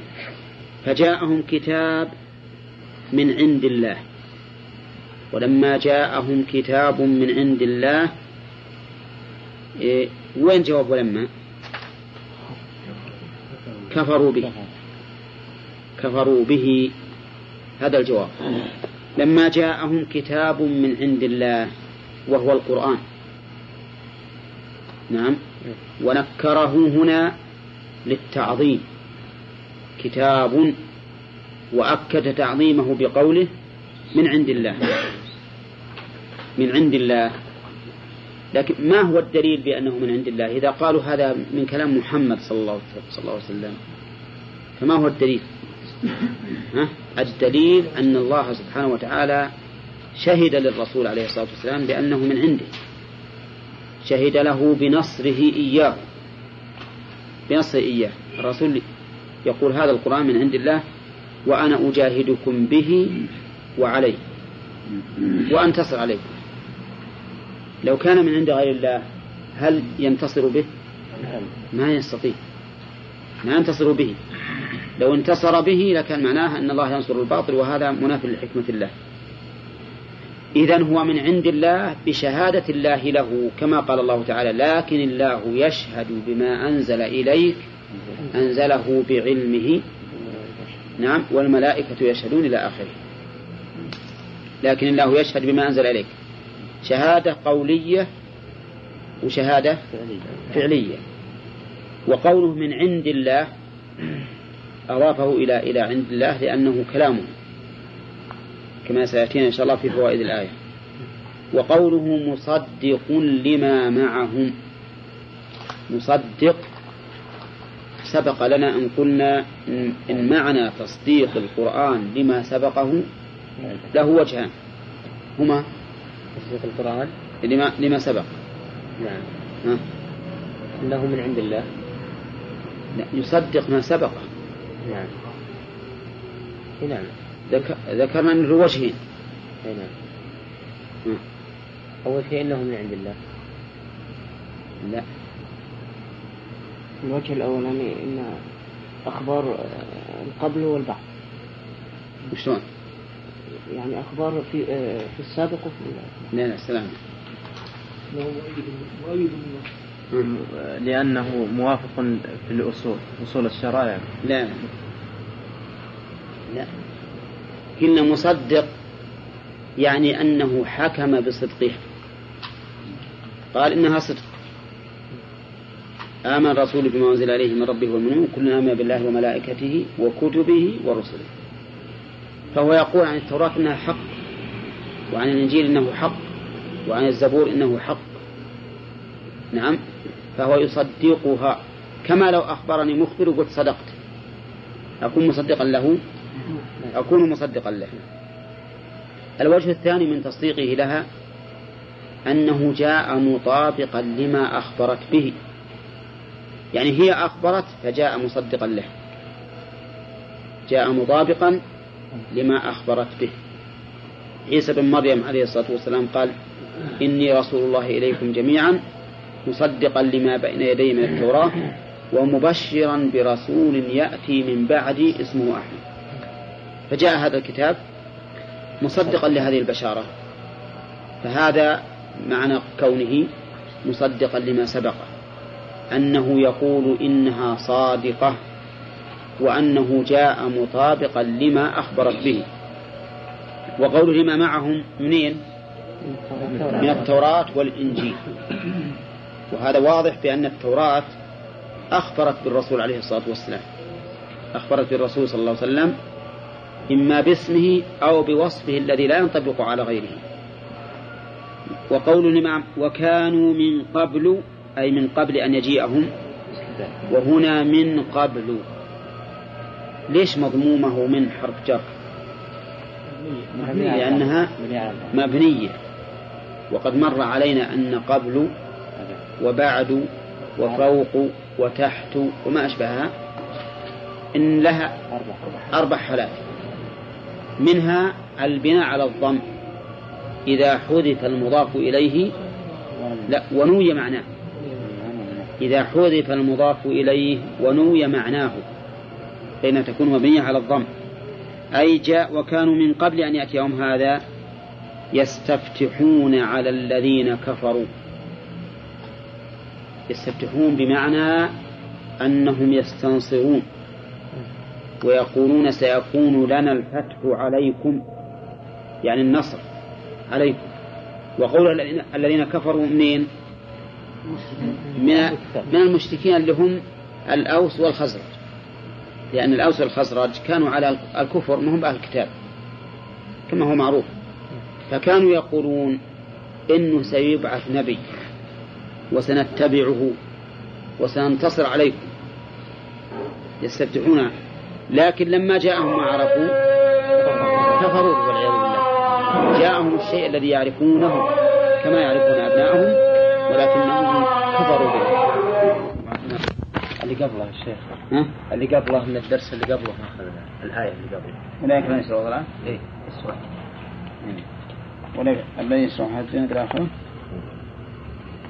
فجاءهم كتاب من عند الله. ولما جاءهم كتاب من عند الله إيه وين جواب ولما؟ كفروا به. كفروا به. هذا الجواب. لما جاءهم كتاب من عند الله وهو القرآن. نعم. ونكره هنا للتعظيم. كتاب وأكد تعظيمه بقوله من عند الله. من عند الله. لكن ما هو الدليل بأنه من عند الله؟ إذا قالوا هذا من كلام محمد صلى الله, عليه وسلم فما هو الدليل؟ ها؟ الدليل أن الله سبحانه وتعالى شهد للرسول عليه الصلاة والسلام بأنه من عنده. شهد له بنصره إياه. بنصره إياه. الرسول يقول هذا القرآن من عند الله وأنا أجاهدكم به وعليه وأنتصر عليكم لو كان من عند غير الله هل ينتصر به؟ ما يستطيع. ما ينتصر به. لو انتصر به لكان معناه أن الله ينصر الباطل وهذا مناف لحكمة الله. إذا هو من عند الله بشهادة الله له كما قال الله تعالى لكن الله يشهد بما أنزل إليك أنزله بعلمه. نعم والملائكة يشهدون إلى آخره. لكن الله يشهد بما أنزل إليك. شهادة قولية وشهادة فعلية. وقوله من عند الله أضافه إلى إلى عند الله لأنه كلامه كما سيأتينا إن شاء الله في فوائد الآية. وقوله مصدق لما معهم مصدق سبق لنا أن قلنا إن معنى تصديق القرآن لما سبقه له وجهان هما تصديق القرآن؟ لما لما سبق. نعم. ها؟ أنه من عند الله. لا يصدق ما سبق. نعم. نعم. ذكرنا أن له وجهين نعم. أول شيء أنه من عند الله. لا. الوجه الأولاني إن أخبار آه، القبل والبعد. وشلون؟ يعني أخبار في آه، في السابق وفي لا لا سلام لأنه موافق في الأصول أصول الشرائع. لا لا قلنا مصدق يعني أنه حكم بصدقها قال إنها صدق. آمن الرسول بما أنزل عليه من ربه والمؤمنون كلنا آمن بالله وملائكته وكتبه ورسله. فهو يقول عن التوراة إنها حق وعن الإنجيل إنه حق وعن الزبور إنه حق. نعم فهو يصدقها. كما لو أخبرني مخبر وقلت صدقت. أكون مصدقا له؟ أكون مصدقا له. الوجه الثاني من تصديقه لها أنه جاء مطابقا لما أخبرت به. يعني هي أخبرت فجاء مصدقا له. جاء مطابقا لما أخبرت به. عيسى بن مريم عليه الصلاة والسلام قال إني رسول الله إليكم جميعا مصدقا لما بين يدي من التوراة ومبشرا برسول يأتي من بعدي اسمه أحمد. فجاء هذا الكتاب مصدقا لهذه البشارة. فهذا معنى كونه مصدقا لما سبقه. أنه يقول إنها صادقة. وأنه جاء مطابقا لما أخبرت به. وقول لما معهم منين؟ من التوراة والإنجيل. وهذا واضح بأن التوراة أخبرت بالرسول عليه الصلاة والسلام. أخبرت بالرسول صلى الله عليه وسلم إما باسمه أو بوصفه الذي لا ينطبق على غيره. وقول الإمام وكانوا من قبل أي من قبل أن يجيئهم وهنا من قبل. ليش مضمومه من حرف جر؟ لأنها مبنية وقد مر علينا أن قبل وبعد وفوق وتحت وما أشبهها. إن لها أربع حالات. منها البناء على الضم. إذا حذف المضاف إليه لا ونوي معناه. إذا حذف المضاف إليه ونوي معناه. فإنها تكون مبنية على الضم. أي جاء وكانوا من قبل أن يأتيهم هذا يستفتحون على الذين كفروا. يستفتحون بمعنى أنهم يستنصرون ويقولون سيكون لنا الفتح عليكم يعني النصر عليكم. وقول الذين- كفروا منين؟ من من المشركين اللي هم الأوس والخزرج. لأن الأوس والخزرج كانوا على الكفر ما هم بأهل الكتاب كما هو معروف. فكانوا يقولون إنه سيبعث نبي وسنتبعه وسننتصر عليكم يستفتحون. لكن لما جاءهم ما عرفوا كفروا والعياذ بالله. جاءهم الشيء الذي يعرفونه كما يعرفون أبنائهم ولكنهم كفروا به. اللي قبله الشيخ ها؟ اللي قبله من الدرس اللي قبله. أخذنا الآية اللي قبله. من يسرون الآن إيه. السؤال أولئك الذين يسرون حتى الدنيا الآخرة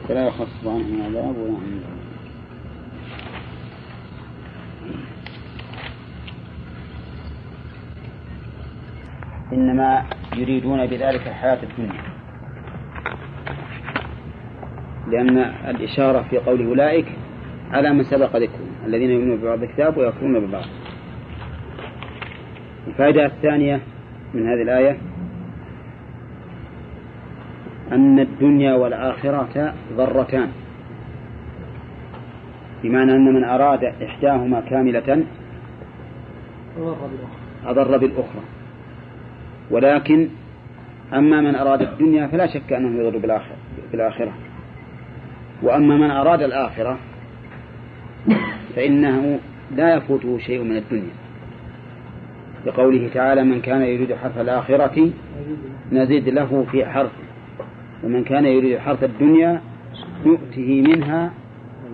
فلا يخفف عنهم العذاب ولا هم. إنما يريدون بذلك الحياة الدنيا. لأن الإشارة في قول أولئك على من سبق ذكرهم الذين يؤمنون ببعض الكتاب ويكفرون ببعض. الفائدة الثانية من هذه الآية أن الدنيا والآخرة ضرتان. بمعنى أن من أراد إحداهما كاملة أضر بالأخرى. ولكن أما من أراد الدنيا فلا شك أنه يضر بالآخرة. وأما من أراد الآخرة فإنه لا يفوته شيء من الدنيا. بقوله تعالى من كان يريد حرث الآخرة نزد له في حرثه ومن كان يريد حرث الدنيا نؤته منها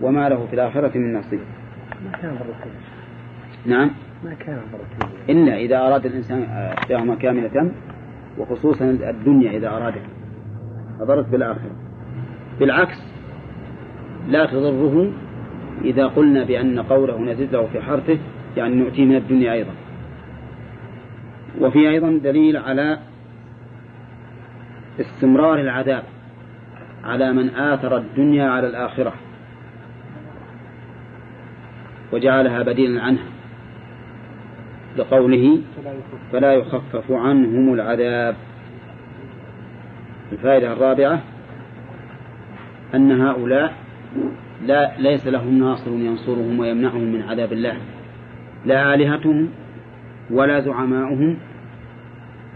وما له في الآخرة من نصيب. ما كان مرتين نعم. ما كان مرتين إلا إذا أراد الإنسان إحداهما كاملة وخصوصا الدنيا إذا أرادها أضرت بالآخرة. بالعكس لا تضره إذا قلنا بأن قوله نزد له في حرثه يعني نؤتيه من الدنيا أيضا. وفي أيضا دليل على استمرار العذاب على من آثر الدنيا على الآخرة وجعلها بديلا عنها لقوله فلا يخفف عنهم العذاب. الفائدة الرابعة أن هؤلاء لا ليس لهم ناصر ينصرهم ويمنعهم من عذاب الله. لا آلهتهم ولا زعماؤهم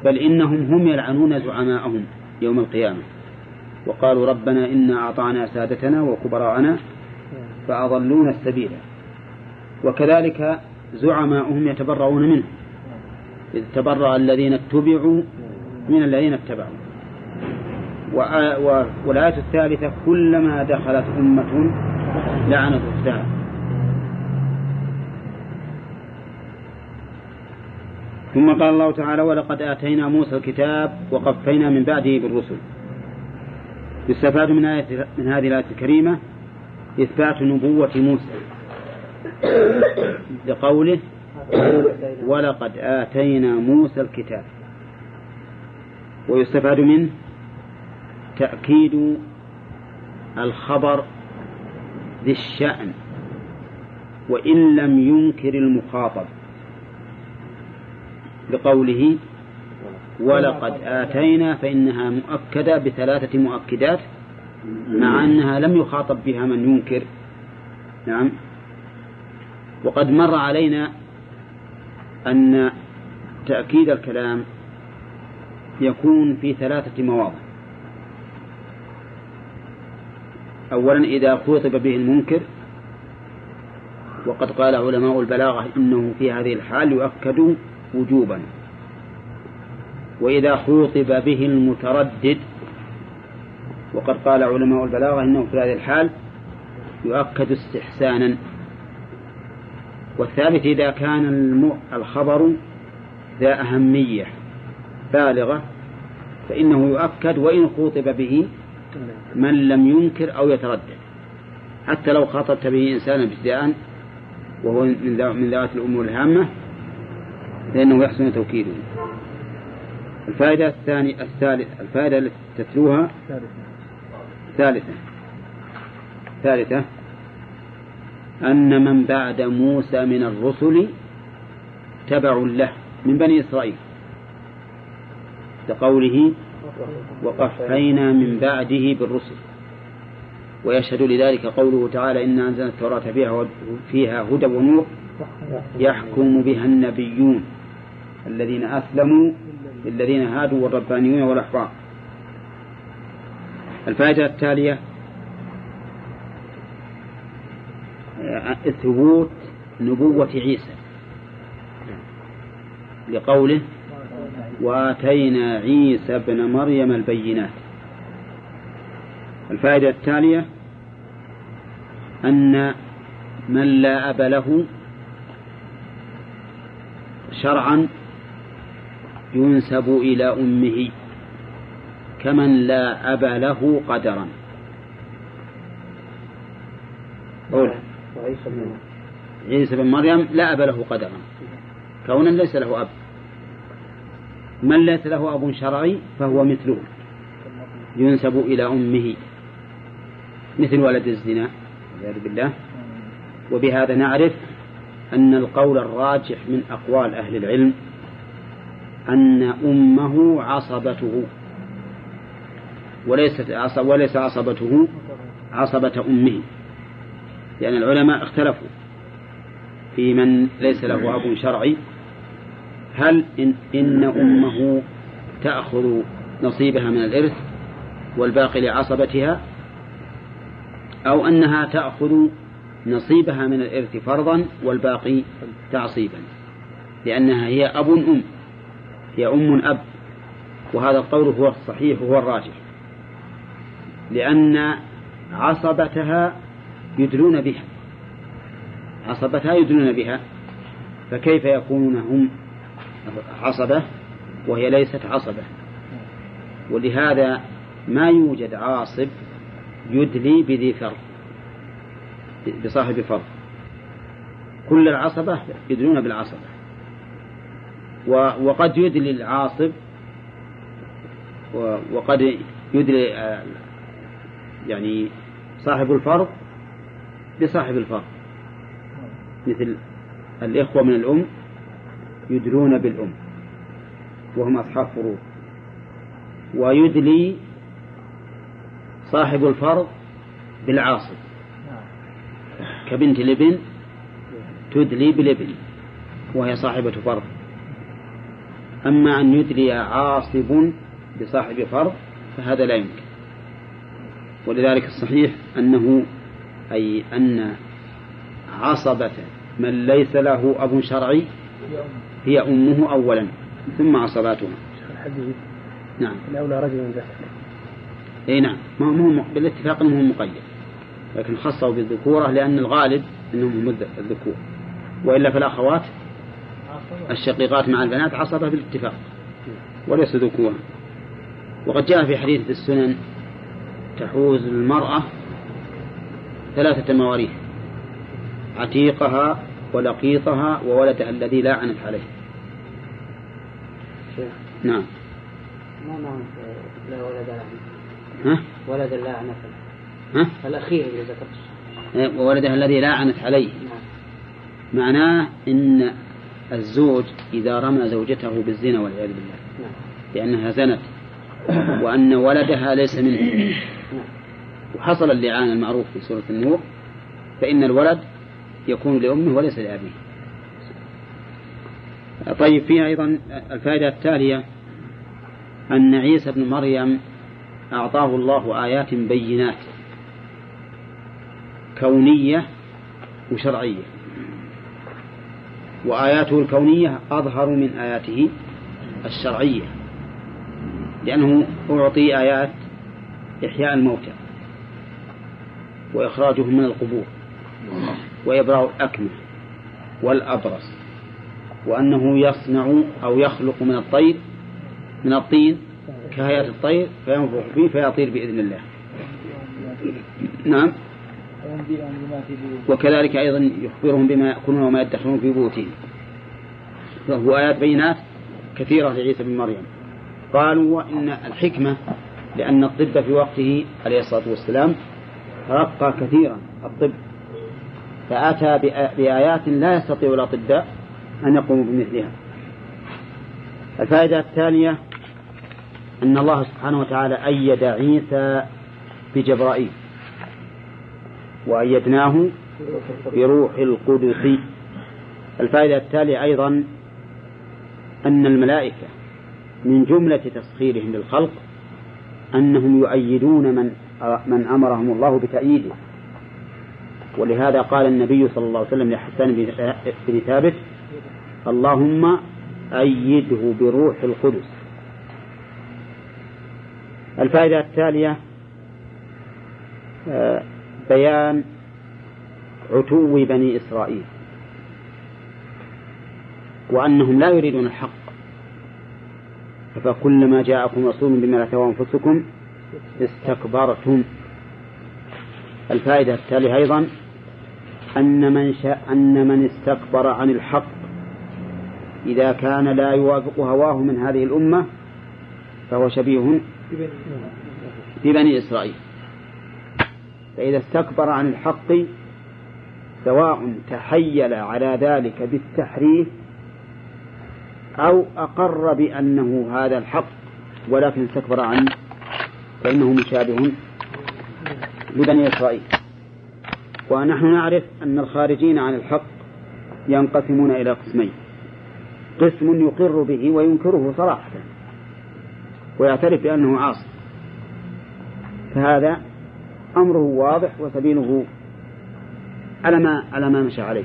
بل إنهم هم يلعنون زعماءهم يوم القيامة. وقالوا ربنا إنا أعطانا سادتنا وكبراءنا فأضلونا السبيل. وكذلك زعماؤهم يتبرؤون منه. إذ تبرأ الذين اتبعوا من الذين اتبعوا. والآية الثالثة كلما دخلت أمة لعنت أختها ثم قال الله تعالى ولقد آتينا موسى الكتاب وقفينا من بعده بالرسل. يستفاد من آية من هذه الآية الكريمة إثبات نبوة موسى لقوله ولقد آتينا موسى الكتاب. ويستفاد منه تأكيد الخبر ذي الشأن وإن لم ينكر المخاطب. بقوله ولقد آتينا فإنها مؤكدة بثلاثة مؤكدات مع أنها لم يخاطب بها من ينكر. نعم. وقد مر علينا أن تأكيد الكلام يكون في ثلاثة مواضع. أولا إذا خوطب به المنكر وقد قال علماء البلاغة إنه في هذه الحال يؤكد وجوبا. وإذا خوطب به المتردد وقد قال علماء البلاغة إنه في هذه الحال يؤكد استحسانا. والثالث إذا كان الخبر ذا أهمية بالغة فإنه يؤكد وإن خوطب به من لم ينكر أو يتردد. حتى لو خاطبت به إنسانا ابتداء وهو من ذوات الأمور الهامة لأنه يحسن توكيده. الفائدة الثانية الثالث الفائدة التي تتلوها ثالثة. ثالثة. أن من بعد موسى من الرسل تبع له من بني إسرائيل. لقوله وقفينا من بعده بالرسل. ويشهد لذلك قوله تعالى إنا أنزلنا التوراة فيها, فيها هدى ونور يحكم بها النبيون الذين أسلموا للذين هادوا والربانيون والأحرار الفائدة التالية ثبوت نبوة عيسى. لقوله وآتينا عيسى ابن مريم البينات. الفائدة التالية أن من لا أب له شرعا ينسب إلى أمه كمن لا أب له قدرا. قول. عيسى بن مريم لا أب له قدرا. كونا ليس له أب. من ليس له أب شرعي فهو مثله. ينسب إلى أمه مثل ولد الزنا والعياذ بالله. وبهذا نعرف أن القول الراجح من أقوال أهل العلم أن أمه عصبته وليست عصب وليس عصبته عصبة أمه. لأن العلماء اختلفوا في من ليس له أب شرعي هل إن, إن أمه تأخذ نصيبها من الإرث والباقي لعصبتها؟ أو أنها تأخذ نصيبها من الإرث فرضا والباقي تعصيبا لأنها هي أب أم هي أم أب وهذا القول هو الصحيح وهو الراجح لأن عصبتها يدلون بها عصبتها يدلون بها فكيف يكونون هم؟ عصبة وهي ليست عصبة. ولهذا ما يوجد عاصب يدلي بذي فرض بصاحب فرض. كل العصبة يدلون بالعصبة. وقد يدلي العاصب وقد يدلي آه، يعني صاحب الفرض بصاحب الفرض. مثل الإخوة من الأم يدلون بالأم وهم أصحاب فروض. ويدلي صاحب الفرض بالعاصب كبنت الابن تدلي بالابن وهي صاحبة فرض. أما أن يدلي عاصب بصاحب فرض فهذا لا يمكن. ولذلك الصحيح أنه أي أن عصبة من ليس له أب شرعي هي أمه أولا ثم عصباتها الحديث نعم. الأولى رجل ذكر إي نعم. ما هو بالاتفاق إنه مقيد. لكن خصه بالذكورة لأن الغالب انهم هم الذ- الذكور. وإلا فالأخوات الشقيقات مع البنات عصبة بالاتفاق وليس ذكورا. وقد جاء في حديث السنن تحوز المرأة ثلاثة مواريث عتيقها ولقيطها وولدها الذي لا عنت عليه. نعم. ما معنى لا ولد لا ها؟ ولد لا عنف ها؟ الأخير اللي ذكرت وولدها الذي لا عنت عليه. نعم. معناه إن الزوج إذا رمى زوجته بالزنا والعياذ بالله. نعم. لأنها زنت. وأن ولدها ليس منه. نعم. وحصل اللعان المعروف في سورة النور. فإن الولد يكون لأمه وليس لأبيه. طيب فيها أيضا الفائدة التالية أن عيسى بن مريم أعطاه الله آيات بينات كونية وشرعية. وآياته الكونية أظهر من آياته الشرعية لأنه أعطي آيات إحياء الموتى وإخراجهم من القبور. وإبراء الأكمة والأبرص وأنه يصنع أو يخلق من الطير من الطين كهيئة الطير فينفخ فيه فيطير بإذن الله. نعم. وكذلك أيضا يخبرهم بما يأكلون وما يدخرون في بيوتهم. فهو آيات بينات كثيرة لعيسى بن مريم. قالوا وإن الحكمة لأن الطب في وقته عليه الصلاة والسلام رقى كثيرا الطب فأتى بآ- بآيات لا يستطيع الأطباء أن يقوموا بمثلها. الفائدة الثانية أن الله سبحانه وتعالى أيد عيسى بجبرائيل وأيدناه بروح القدس. الفائدة التالية أيضا أن الملائكة من جملة تسخيرهم للخلق أنهم يؤيدون من من أمرهم الله بتأييده. ولهذا قال النبي صلى الله عليه وسلم لحسان بن- ثابت اللهم أيده بروح القدس. الفائدة التالية آه، بيان عتو بني إسرائيل وأنهم لا يريدون الحق. فكلما جاءكم رسول بما لا تهوى أنفسكم استكبرتم. الفائدة التالية أيضا أن من شاء أن من استكبر عن الحق إذا كان لا يوافق هواه من هذه الأمة فهو شبيه ببني إسرائيل. فإذا استكبر عن الحق سواء تحيل على ذلك بالتحريف أو أقر بأنه هذا الحق ولكن استكبر عنه فإنه مشابه لبني إسرائيل. ونحن نعرف أن الخارجين عن الحق ينقسمون إلى قسمين. قسم يقر به وينكره صراحة ويعترف بأنه عاصي. فهذا أمره واضح وسبيله على ما على ما مشى عليه.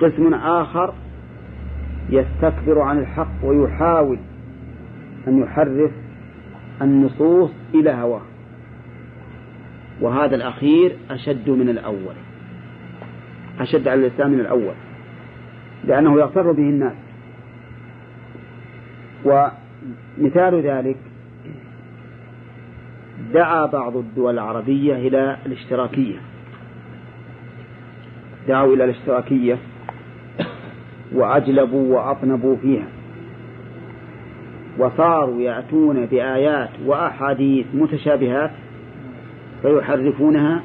قسم آخر يستكبر عن الحق ويحاول أن يحرف النصوص إلى هواه. وهذا الأخير أشد من الأول. أشد على الإسلام من الأول. لأنه يغتر به الناس. ومثال ذلك دعا بعض الدول العربية إلى الاشتراكية. دعوا إلى الاشتراكية وأجلبوا وأطنبوا فيها. وصاروا يأتون بآيات وأحاديث متشابهات فيحرفونها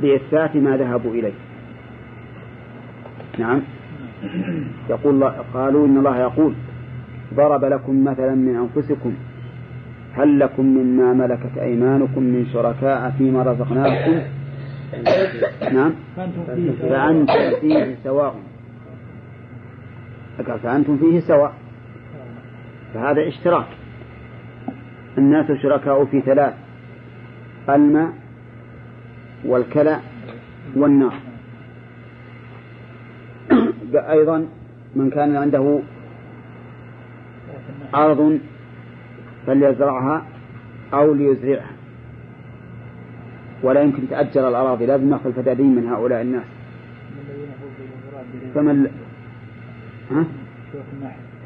لإثبات ما ذهبوا إليه. نعم. يقول قالوا إن الله يقول ضرب لكم مثلا من أنفسكم هل لكم مما ملكت أيمانكم من شركاء فيما رزقناكم؟ نعم. فأنتم فيه سواء. فأنتم فيه سواء. فهذا اشتراك. الناس شركاء في ثلاث. الماء والكلى والنار. أيضا من كان عنده أرض فليزرعها أو ليزرعها. ولا يمكن تأجر الأراضي لازم نأخذ الفدادين من هؤلاء الناس. فمن ها؟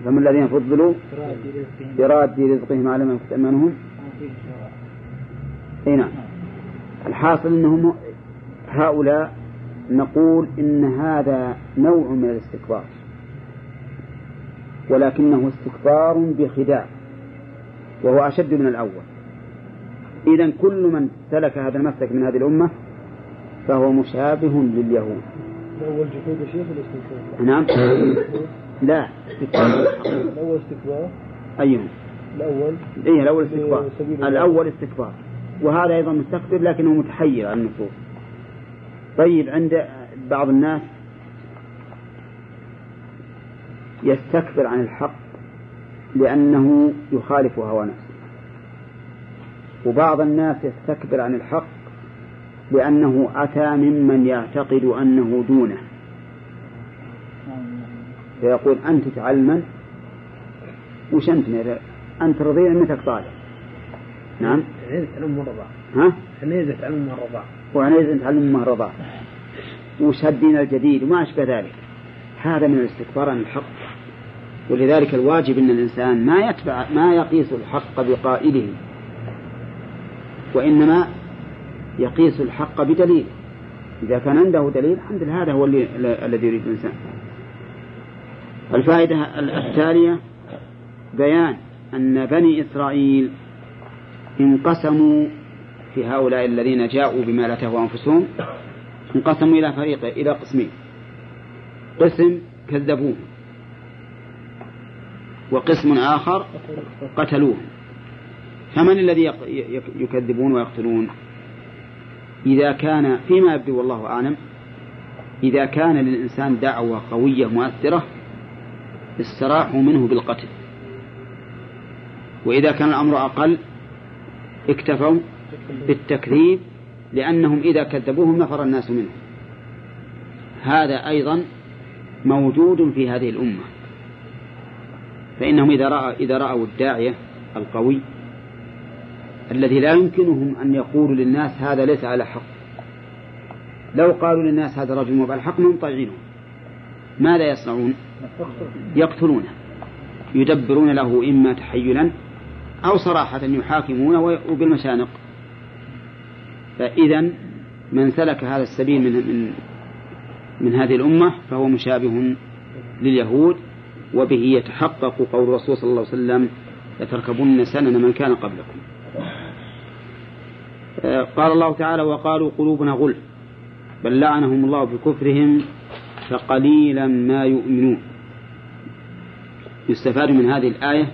فمن الذين فضلوا؟ براد رزقهم على ما يأمنهم إي نعم. الحاصل انهم هؤلاء نقول إن هذا نوع من الاستكبار. ولكنه استكبار بخداع وهو أشد من الأول. إذا كل من سلك هذا المسلك من هذه الأمة فهو مشابه لليهود. الأول جحود الشيخ الاستكبار نعم. لا. استكبار الأول استكبار. أيهم الأول. إيه الأول استكبار. الأول استكبار. وهذا أيضا مستكبر لكنه متحير عن النصوص طيب عند بعض الناس يستكبر عن الحق لأنه يخالف هوى نفسه. وبعض الناس يستكبر عن الحق لأنه أتى ممن يعتقد أنه دونه. فيقول أنت تعلما؟ وش أنت؟ أنت رضيع متى طالع نعم. عايز تعلم من الرضاعة ها؟ عايز تعلم من الرضاعة وعنيز تعلم ما رضاه وش الدين الجديد وما أشبه ذلك. هذا من الاستكبار عن الحق. ولذلك الواجب أن الإنسان ما يتبع ما يقيس الحق بقائله. وإنما يقيس الحق بدليل. إذا كان عنده دليل الحمد لله هذا هو اللي الذي يريد الإنسان. الفائدة التالية بيان أن بني إسرائيل انقسموا في هؤلاء الذين جاءوا بما لا تهوى أنفسهم انقسموا إلى فريق إلى قسمين. قسم كذبوه وقسم آخر قتلوه. فمن الذي يكذبون ويقتلون؟ إذا كان فيما يبدو والله أعلم إذا كان للإنسان دعوة قوية مؤثرة استراحوا منه بالقتل. وإذا كان الأمر أقل اكتفوا بالتكذيب لأنهم إذا كذبوهم نفر الناس منه. هذا أيضا موجود في هذه الأمة. فإنهم إذا رأى إذا رأوا الداعية القوي الذي لا يمكنهم أن يقولوا للناس هذا ليس على حق. لو قالوا للناس هذا رجل مو على حق منطعينه ماذا يصنعون؟ يقتلونه. يدبرون له إما تحيلا أو صراحة يحاكمونه وبالمشانق. فإذا من سلك هذا السبيل من من من هذه الأمة فهو مشابه لليهود وبه يتحقق قول الرسول صلى الله عليه وسلم لتركبن سنن من كان قبلكم. آه، قال الله تعالى وقالوا قلوبنا غلف بل لعنهم الله بكفرهم فقليلا ما يؤمنون. يستفاد من هذه الآية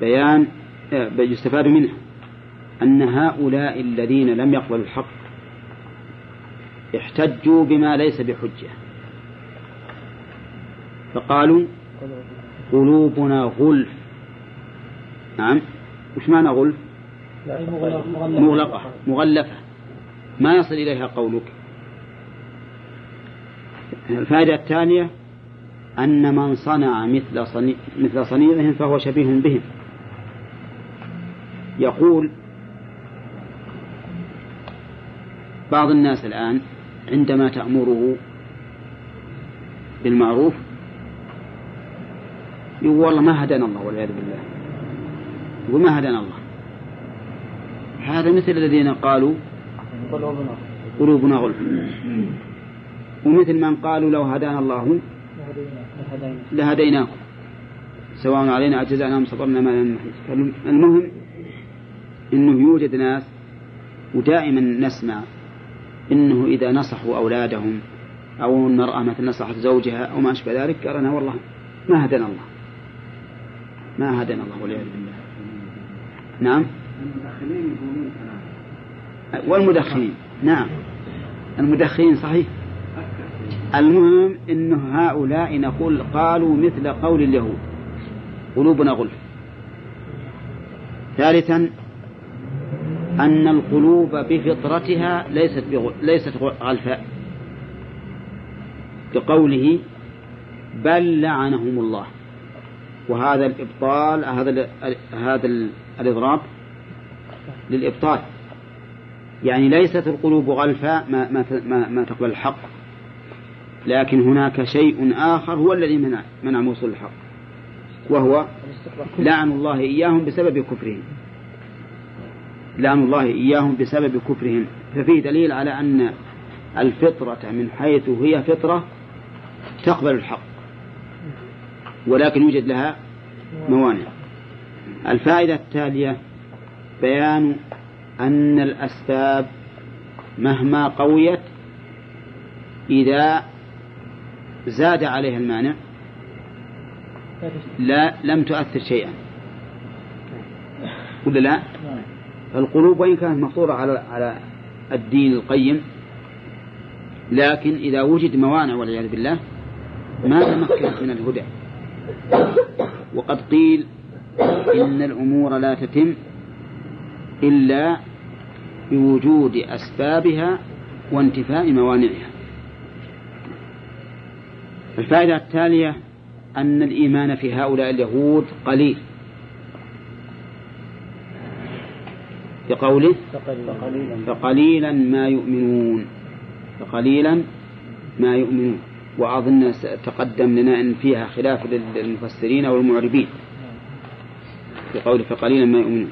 بيان آه، يستفاد منها أن هؤلاء الذين لم يقبلوا الحق احتجوا بما ليس بحجة. فقالوا قلوبنا غلف. نعم. وش معنى غلف؟ مغلقة مغلفة. ما يصل إليها قولك. الفائدة الثانية أن من صنع مثل. مثل صنيعهم فهو شبيه بهم. يقول بعض الناس الآن عندما تأمره بالمعروف يقول والله ما هدانا الله والعياذ بالله. يقول ما هدانا الله. هذا مثل الذين قالوا قلوبنا غلف. ومثل من قالوا لو هدانا الله لهديناكم. سواء علينا أجزانا أم صبرنا ما محيط المهم أنه يوجد ناس ودائما نسمع أنه إذا نصحوا أولادهم أو المرأة مثلا نصحت زوجها أو ما أشبه ذلك قال أنا والله ما هدنا الله. ما هدنا الله والعياذ بالله. نعم؟ والمدخنين نعم. المدخنين صحيح. المهم أن هؤلاء نقول قالوا مثل قول اليهود. قلوبنا غلف. ثالثا أن القلوب بفطرتها ليست ليست غلفاء بقوله بل لعنهم الله. وهذا الإبطال هذا هذا الإضراب للإبطال. يعني ليست القلوب غلفاء ما ما ما, ما تقبل الحق. لكن هناك شيء آخر هو الذي منع منع موصول الحق. وهو لعن الله إياهم بسبب كفرهم. لعن الله إياهم بسبب كفرهم. ففيه دليل على أن الفطرة من حيث هي فطرة تقبل الحق ولكن يوجد لها موانع. الفائدة التالية بيان أن الأسباب مهما قويت إذا زاد عليها المانع لا لم تؤثر شيئا. ولا لا؟ القلوب وإن كانت مفطورة على على الدين القيم لكن إذا وجد موانع والعياذ بالله ما تمكنت من الهدى. وقد قيل إن الأمور لا تتم إلا بوجود أسبابها وانتفاء موانعها. الفائدة التالية أن الإيمان في هؤلاء اليهود قليل. بقوله فقليلا. ما يؤمنون. فقليلا ما يؤمنون. وأظن تقدم لنا أن فيها خلاف للمفسرين والمعربين. بقوله فقليلا ما يؤمنون.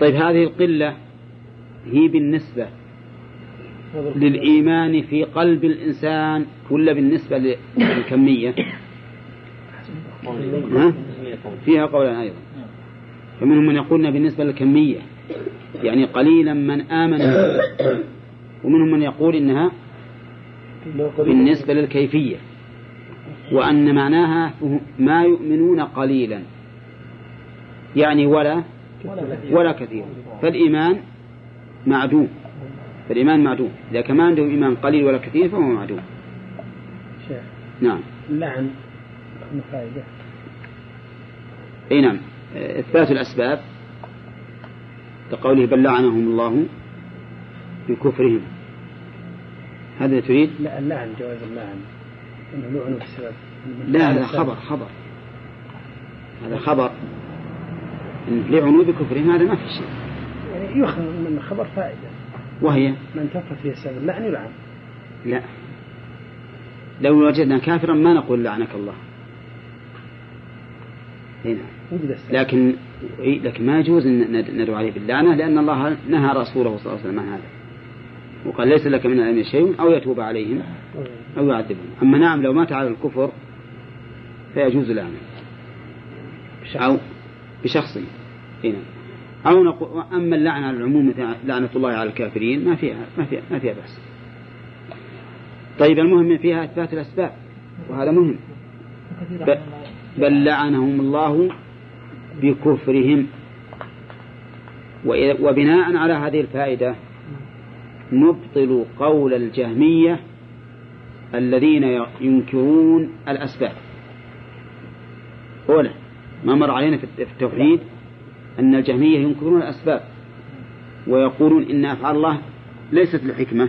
طيب هذه القلة هي بالنسبة للإيمان في قلب الإنسان ولا بالنسبة للكمية؟ ها؟ فيها قولان أيضا. فمنهم من يقولنا بالنسبة للكمية. يعني قليلا من آمن ومنهم من يقول إنها بالنسبة للكيفية وأن معناها ما يؤمنون قليلا يعني ولا ولا كثير فالإيمان معدوم فالإيمان معدوم إذا كان ما عندهم إيمان قليل ولا كثير فهو معدوم. شيخ نعم. اللعن فائدة أي نعم. إثبات الأسباب كقوله بل لعنهم الله بكفرهم. هذا تريد؟ لا اللعن جواز اللعن. إنه لعنوا بسبب لا هذا خبر خبر. هذا خبر. لعنوا بكفرهم هذا ما في شيء. يعني يؤخذ من الخبر فائدة. وهي؟ من كفر فيه السبب اللعن يلعن. لا. لو وجدنا كافرا ما نقول لعنك الله. هنا. لكن إيه، لكن ما يجوز إن ندعو عليه باللعنة لأن الله نهى رسوله صلى الله عليه وسلم عن هذا. وقال ليس لك من الامر شيء أو يتوب عليهم أو يعذبهم. أما نعم لو مات على الكفر فيجوز لعنة. أو بشخصه هنا أو نقول أما اللعنة على العموم مثل لعنة الله على الكافرين ما فيها ما فيها ما فيها بأس. طيب المهم فيها إثبات الأسباب وهذا مهم. بل لعنهم الله بكفرهم وبناء على هذه الفائدة نبطل قول الجهمية الذين ينكرون الأسباب. أولا ما مر علينا في الت- في التوحيد أن الجهمية ينكرون الأسباب ويقولون إن أفعال الله ليست لحكمة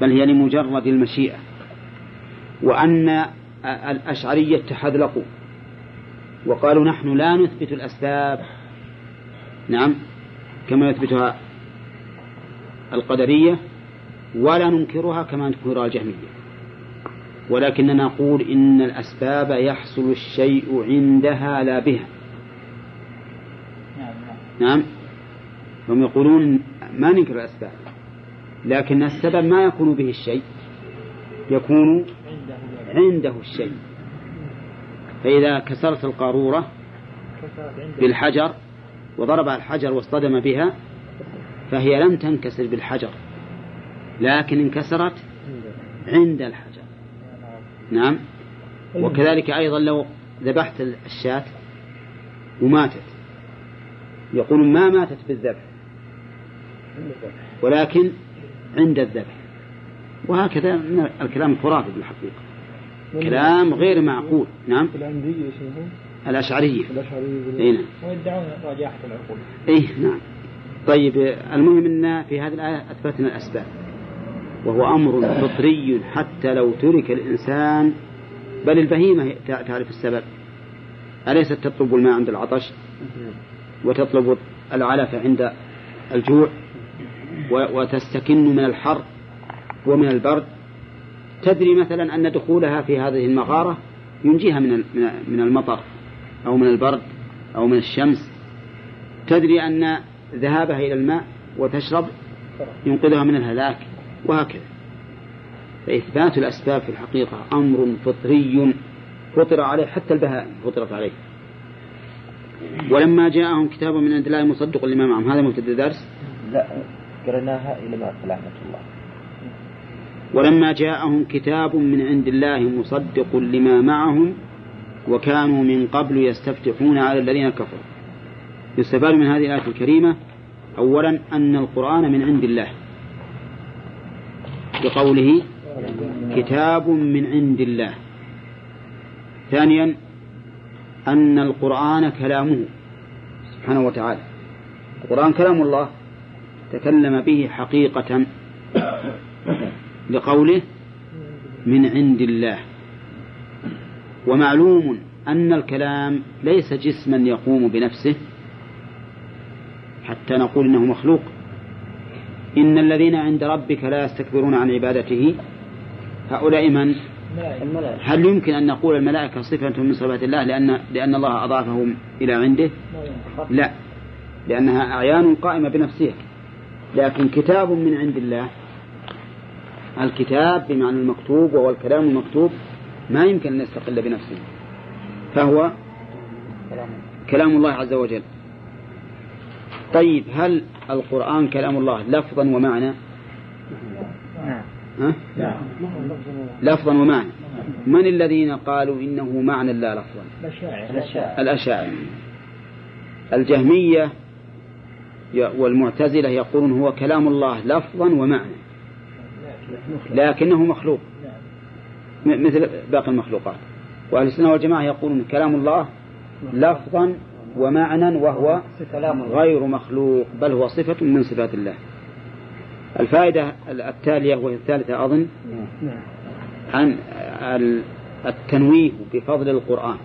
بل هي لمجرد المشيئة وأن الأشعرية تحذلقوا. وقالوا نحن لا نثبت الأسباب. نعم. كما يثبتها القدرية ولا ننكرها كما تنكرها الجهمية. ولكننا نقول إن الأسباب يحصل الشيء عندها لا بها. نعم. هم يقولون ما ننكر الأسباب لكن السبب ما يكون به الشيء يكون عنده الشيء. فإذا كسرت القارورة بالحجر وضربها الحجر واصطدم بها فهي لم تنكسر بالحجر لكن انكسرت عند الحجر. نعم. وكذلك أيضا لو ذبحت الشاة وماتت يقول ما ماتت بالذبح ولكن عند الذبح. وهكذا الكلام الخرافي بالحقيقة كلام غير معقول. نعم. الأشعرية. الأشعري اي نعم. ويدعون راجحة العقول. اي نعم. طيب المهم إن في هذه الآية أثبتنا الأسباب. وهو أمر فطري حتى لو ترك الإنسان. بل البهيمة تعرف السبب. أليست تطلب الماء عند العطش؟ وتطلب العلف عند الجوع؟ وتستكن من الحر ومن البرد؟ تدري مثلا أن دخولها في هذه المغارة ينجيها من من- المطر أو من البرد أو من الشمس. تدري أن ذهابها إلى الماء وتشرب ينقذها من الهلاك وهكذا. فإثبات الأسباب في الحقيقة أمر فطري فطر عليه حتى البهائم فطرت عليه. ولما جاءهم كتاب من عند الله مصدق لما معهم هذا مبتدأ درس؟ لا قرناها إلى ما رحمة الله. ولما جاءهم كتاب من عند الله مصدق لما معهم وكانوا من قبل يستفتحون على الذين كفروا. يستفاد من هذه الآية الكريمة أولا أن القرآن من عند الله. بقوله كتاب من عند الله. ثانيا أن القرآن كلامه سبحانه وتعالى. القرآن كلام الله تكلم به حقيقة. لقوله من عند الله. ومعلوم أن الكلام ليس جسما يقوم بنفسه حتى نقول إنه مخلوق. إن الذين عند ربك لا يستكبرون عن عبادته هؤلاء من؟ هل يمكن أن نقول الملائكة صفة من صفات الله لأن لأن الله أضافهم إلى عنده؟ لا. لأنها أعيان قائمة بنفسها. لكن كتاب من عند الله الكتاب بمعنى المكتوب وهو الكلام المكتوب ما يمكن أن يستقل بنفسه. فهو كلام الله عز وجل. طيب هل القرآن كلام الله لفظا ومعنى؟ ها؟ لفظا ومعنى. من الذين قالوا إنه معنى لا لفظا؟ الأشاعرة. الجهمية والمعتزلة يقولون هو كلام الله لفظا ومعنى. لكنه مخلوق. مثل باقي المخلوقات. وأهل السنة والجماعة يقولون كلام الله لفظا ومعنى وهو غير مخلوق بل هو صفة من صفات الله. الفائدة التالية وهي الثالثة أظن عن التنويه بفضل القرآن.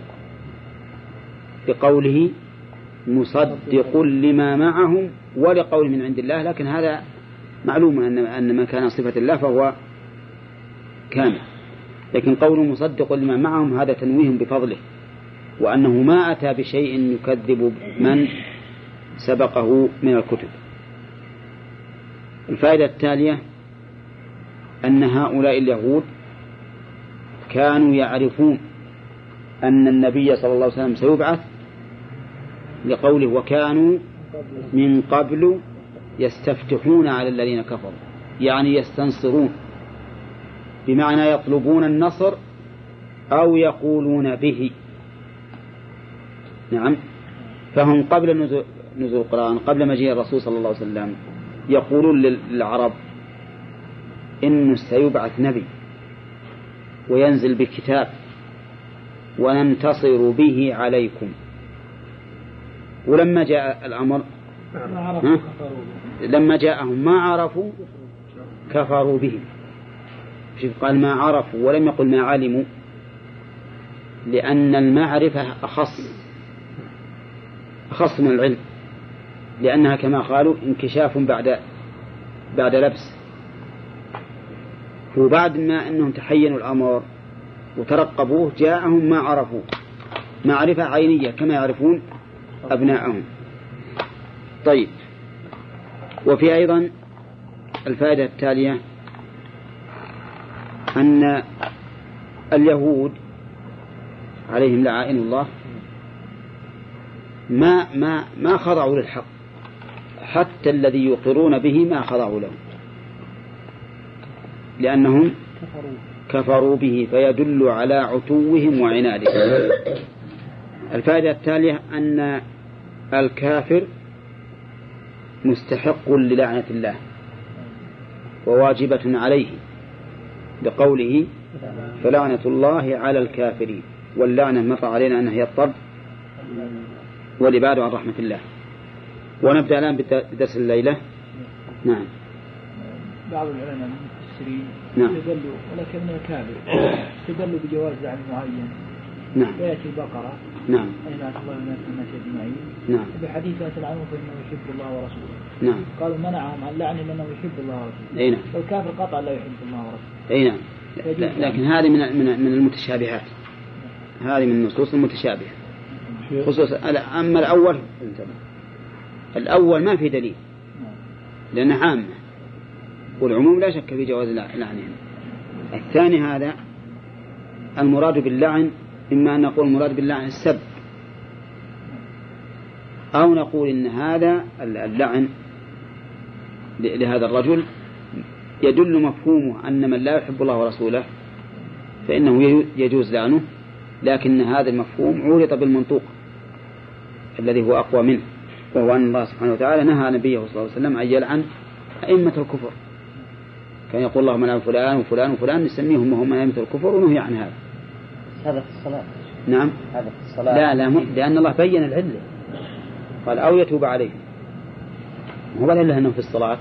بقوله مصدق لما معهم ولقول من عند الله لكن هذا معلوم أن أن ما كان صفة الله فهو كامل لكن قوله مصدق لما معهم هذا تنويه بفضله. وأنه ما أتى بشيء يكذب من سبقه من الكتب. الفائدة التالية أن هؤلاء اليهود كانوا يعرفون أن النبي صلى الله عليه وسلم سيبعث لقوله وكانوا من قبل يستفتحون على الذين كفروا يعني يستنصرون. بمعنى يطلبون النصر أو يقولون به. نعم. فهم قبل نزول, نزول القرآن قبل مجيء الرسول صلى الله عليه وسلم يقولون للعرب إنه سيبعث نبي وينزل بكتاب وننتصر به عليكم. ولما جاء الأمر؟ لما جاءهم ما عرفوا كفروا به. شوف قال ما عرفوا ولم يقل ما علموا لأن المعرفة أخص أخص من العلم لأنها كما قالوا انكشاف بعد بعد لبس. وبعد ما أنهم تحينوا الأمر وترقبوه جاءهم ما عرفوا. معرفة عينية كما يعرفون أبناءهم. طيب. وفي أيضا الفائدة التالية أن اليهود عليهم لعائن الله ما ما ما خضعوا للحق حتى الذي يقرون به ما خضعوا له. لأنهم كفروا به فيدل على عتوهم وعنادهم. الفائدة التالية أن الكافر مستحق للعنة الله وواجبة عليه بقوله فلعنة الله على الكافرين واللعنة مر علينا أنها هي الطرد والإبعاد عن رحمة الله. ونبدأ الآن بدرس الليلة. نعم. بعض العلماء المفسرين نعم. استدلوا ولكنه كافر استدلوا بجواز لعن معين. نعم. ويأتي البقرة. نعم. أي لعنة الله والناس الناس أجمعين. نعم. بحديث لا تلعنوا فإنه يحب الله ورسوله. نعم. قالوا منعهم عن لعنه لأنه يحب الله ورسوله. أي نعم. والكافر قطعا لا يحب الله ورسوله. أي نعم. لا- لكن هذه من من من المتشابهات. هذه من النصوص المتشابهة. خصوصا أما الأول انتبه. الأول ما في دليل. لأنه عامة. والعموم لا شك في جواز لعنهم. الثاني هذا المراد باللعن إما أن نقول المراد باللعن السب أو نقول إن هذا اللعن لهذا الرجل يدل مفهومه أن من لا يحب الله ورسوله فإنه يجو- يجوز لعنه لكن هذا المفهوم عورض بالمنطوق الذي هو أقوى منه وهو أن الله سبحانه وتعالى نهى نبيه صلى الله عليه وسلم أن يلعن أئمة الكفر. كان يقول اللهم لعن فلان وفلان وفلان نسميهم وهم أئمة الكفر ونهي عن هذا. هذا في الصلاة. نعم. هذا في الصلاة. لا لا م- لأن الله بين العلة. قال أو يتوب عليه هو إلا أنه في الصلاة.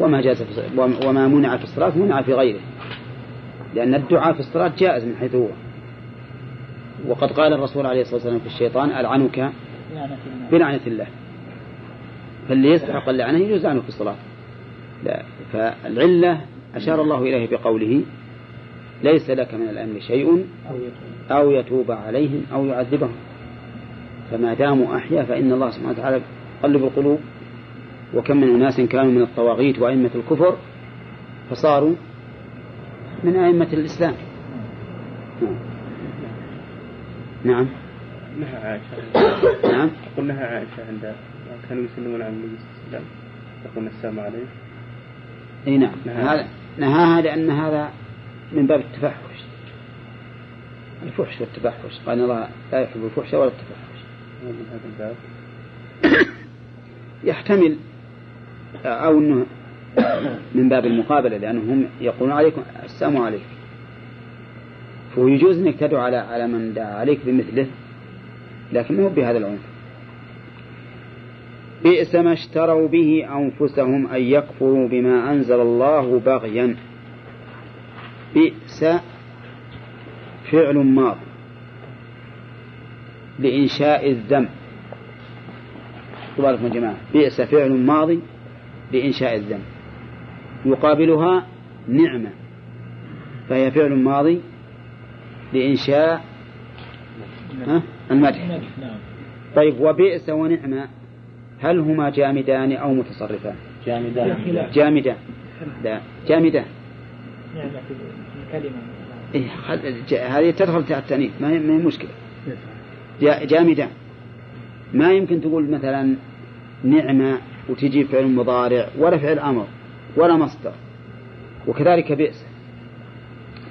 وما جاز في وما منع في الصلاة منع في غيره. لأن الدعاء في الصلاة جائز من حيث هو. وقد قال الرسول عليه الصلاة والسلام في الشيطان ألعنك بلعنة الله. فاللي يستحق اللعنة يجوز عنه في الصلاة. لا فالعلة أشار الله إليه بقوله ليس لك من الأمر شيء أو يتوب. عليهم أو يعذبهم. فما داموا أحيا فإن الله سبحانه وتعالى يقلب القلوب. وكم من أناس كانوا من الطواغيت وأئمة الكفر فصاروا من أئمة الإسلام. نعم. نعم نهى عائشة. نعم. يقول نهى عائشة عند كانوا يسلمون على النبي صلى الله عليه وسلم. يقول السلام عليه إي نعم. نعم. هذا نهاها لأن هذا من باب التفحش. الفحش والتفحش. قال الله لا يحب الفحش ولا التفحش. من هذا الباب. يحتمل أو أنه من باب المقابلة لأنهم يقولون عليكم السلام عليك فهو يجوز أنك تدعو على على من دعا عليك بمثله لكن مو بهذا العنف. بئس ما اشتروا به أنفسهم أن يكفروا بما أنزل الله بغيا. بئس فعل ماض لإنشاء الذنب تبارك يا جماعة. بئس فعل ماضي لإنشاء الذنب يقابلها نعمة. فهي فعل ماضي لإنشاء؟ المدح. نعم طيب وبئس ونعمة هل هما جامدان أو متصرفان؟ جامدان. جامدان لا. جامدان الكلمة إيه هذه تدخل تحت التأنيث ما هي ما هي مشكلة. جا- جامدان ما يمكن تقول مثلا نعمة وتجي فعل مضارع ولا فعل أمر ولا مصدر وكذلك بئس.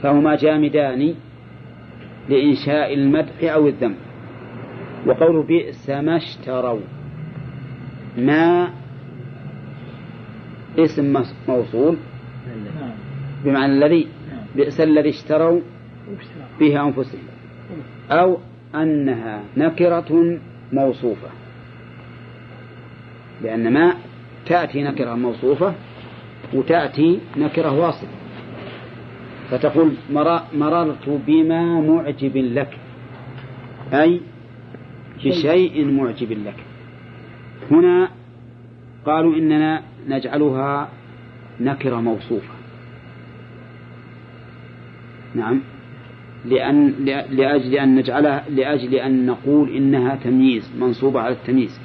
فهما جامدان لإنشاء المدح أو الذم. وقول بئس ما اشتروا. ما اسم موصول نعم. بمعنى الذي بئس الذي اشتروا واشتراك. به أنفسهم. أو أنها نكرة موصوفة. لأن ما تأتي نكرة موصوفة وتأتي نكرة واصلة. فتقول مر- مررت بما معجب لك. أي بشيء معجب لك. هنا قالوا إننا نجعلها نكرة موصوفة. نعم. لأن لأجل أن نجعلها لأجل أن نقول إنها تمييز منصوبة على التمييز.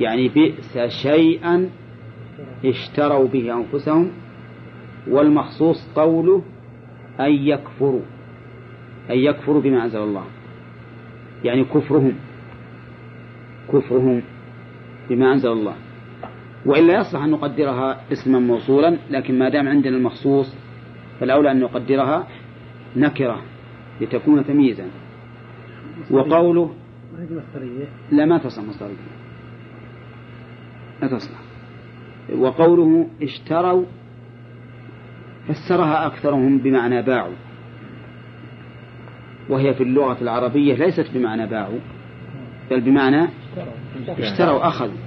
يعني بئس شيئا اشتروا به أنفسهم والمخصوص قوله أن يكفروا. أن يكفروا بما أنزل الله. يعني كفرهم. كفرهم بما أنزل الله. وإلا يصلح أن نقدرها اسما موصولا لكن ما دام عندنا المخصوص فالأولى أن نقدرها نكرة لتكون تمييزا. وقوله لا ما تصلح مصدرية لا تصلح وقوله اشتروا فسرها أكثرهم بمعنى باعوا. وهي في اللغة العربية ليست بمعنى باعوا بل بمعنى اشتروا أخذوا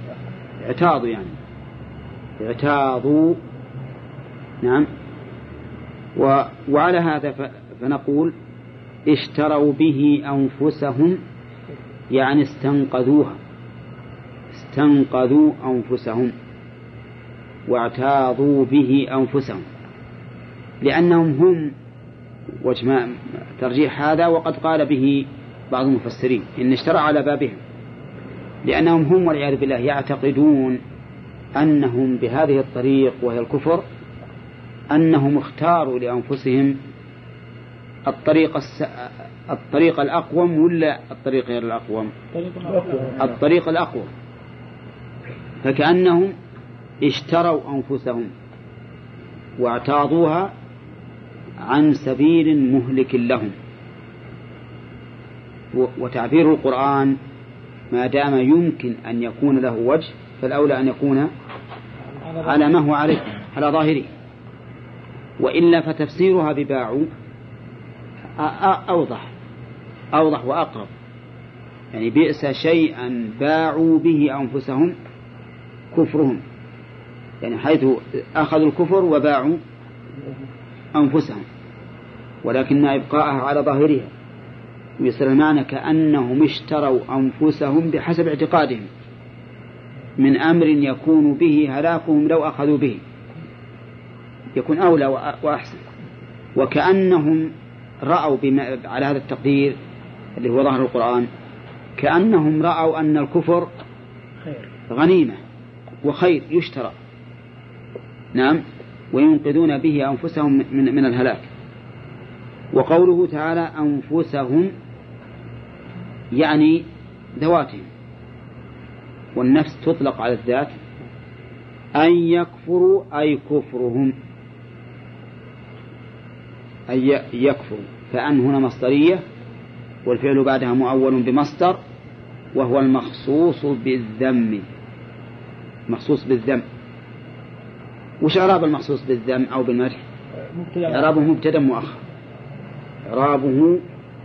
اعتاضوا يعني. اعتاضوا. نعم. و وعلى هذا فنقول اشتروا به أنفسهم يعني استنقذوها استنقذوا أنفسهم واعتاضوا به أنفسهم لأنهم هم وجه ترجيح هذا وقد قال به بعض المفسرين إن اشترى على بابهم لأنهم هم والعياذ بالله يعتقدون أنهم بهذه الطريق وهي الكفر أنهم اختاروا لأنفسهم الطريق. الطريق الأقوم ولا الطريق غير الأقوم؟ الطريق الأقوم. فكأنهم اشتروا أنفسهم واعتاضوها عن سبيل مهلك لهم. وتعبير القرآن ما دام يمكن أن يكون له وجه فالأولى أن يكون على ما هو عليه على ظاهره. وإلا فتفسيرها بباعوا أوضح أوضح وأقرب. يعني بئس شيئا باعوا به أنفسهم كفرهم. يعني حيث أخذوا الكفر وباعوا أنفسهم ولكن إبقاءها على ظاهرها. ويصير المعنى كأنهم اشتروا أنفسهم بحسب اعتقادهم من أمر يكون به هلاكهم لو أخذوا به. يكون أولى وأحسن. وكأنهم رأوا بما على هذا التقدير اللي هو ظهر القرآن كأنهم رأوا أن الكفر غنيمة وخير يشترى. نعم. وينقذون به أنفسهم من, من الهلاك. وقوله تعالى أنفسهم يعني ذواتهم. والنفس تطلق على الذات. أن يكفروا أي كفرهم. أي يكفروا فأن هنا مصدرية والفعل بعدها مؤول بمصدر وهو المخصوص بالذم. مخصوص بالذم. وش إعراب المخصوص بالذم أو بالمدح؟ إعرابه مبتدأ مؤخر. إعرابه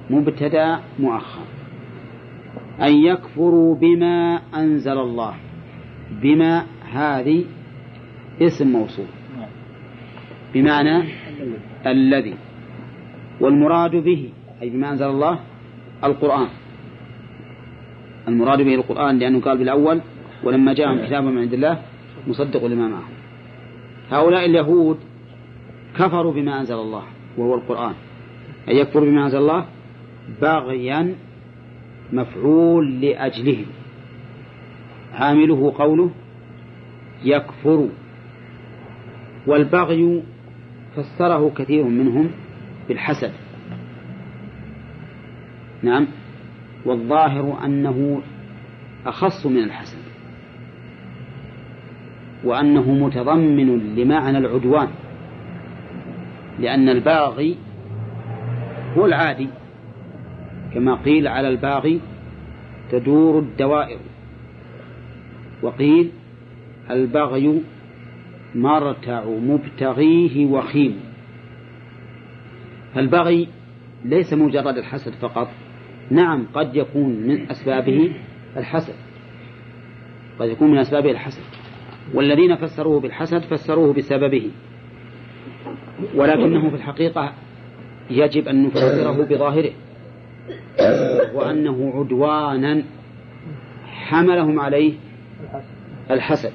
مبتدأ مؤخر. أن يكفروا بما أنزل الله. بما هذه اسم موصول. بمعنى الذي. والمراد به أي بما أنزل الله القرآن. المراد به القرآن لأنه قال بالأول ولما جاءهم كتاب من عند الله مصدق لما معهم هؤلاء اليهود كفروا بما أنزل الله وهو القرآن. أن يكفر بما أنزل الله بغيا مفعول لأجله عامله قوله يكفر. والبغي فسره كثير منهم بالحسد. نعم. والظاهر أنه أخص من الحسد. وأنه متضمن لمعنى العدوان. لأن الباغي هو العادي. كما قيل على الباغي تدور الدوائر. وقيل البغي مرتع مبتغيه وخيم. فالبغي ليس مجرد الحسد فقط. نعم قد يكون من أسبابه الحسد. قد يكون من أسبابه الحسد. والذين فسروه بالحسد فسروه بسببه. ولكنه في الحقيقة يجب أن نفسره بظاهره. وأنه عدوانا حملهم عليه الحسد.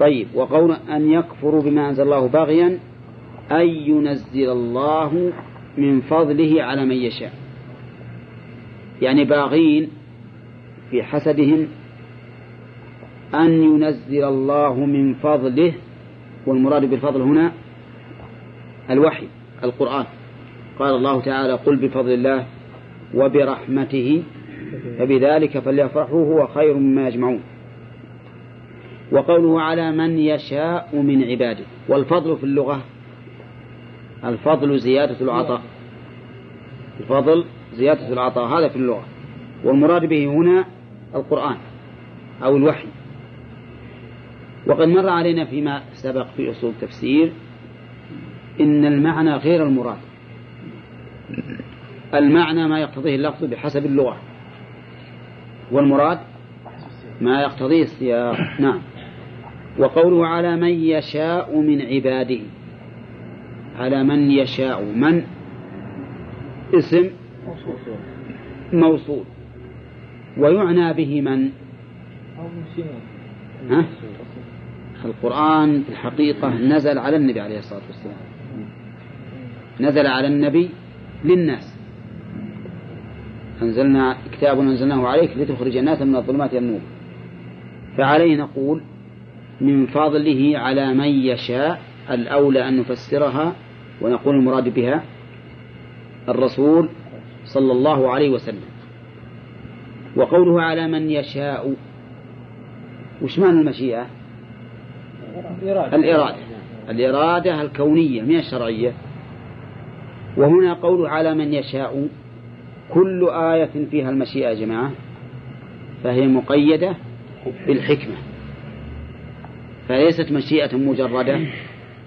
طيب وقول أن يكفروا بما أنزل الله باغيا أن ينزل الله من فضله على من يشاء. يعني باغين في حسدهم أن ينزل الله من فضله والمراد بالفضل هنا الوحي القرآن. قال الله تعالى قل بفضل الله وبرحمته فبذلك فليفرحوا هو خير مما يجمعون. وقوله على من يشاء من عباده والفضل في اللغة الفضل زيادة العطاء. الفضل زيادة العطاء هذا في اللغة. والمراد به هنا القرآن أو الوحي. وقد مر علينا فيما سبق في أصول التفسير إن المعنى غير المراد. المعنى ما يقتضيه اللفظ بحسب اللغة. والمراد ما يقتضيه السياق. نعم. وقوله على من يشاء من عباده. على من يشاء من؟ اسم موصول. ويعنى به من؟ ها؟ القرآن في الحقيقة نزل على النبي عليه الصلاة والسلام. نزل على النبي للناس. أنزلنا كتاب أنزلناه عليك لتخرج الناس من الظلمات إلى النور. فعليه نقول من فضله على من يشاء الأولى أن نفسرها ونقول المراد بها الرسول صلى الله عليه وسلم. وقوله على من يشاء وش معنى المشيئة؟ الإرادة. الإرادة. الكونية من الشرعية. وهنا قوله على من يشاء كل آية فيها المشيئة يا جماعة. فهي مقيدة بالحكمة. فليست مشيئة مجردة.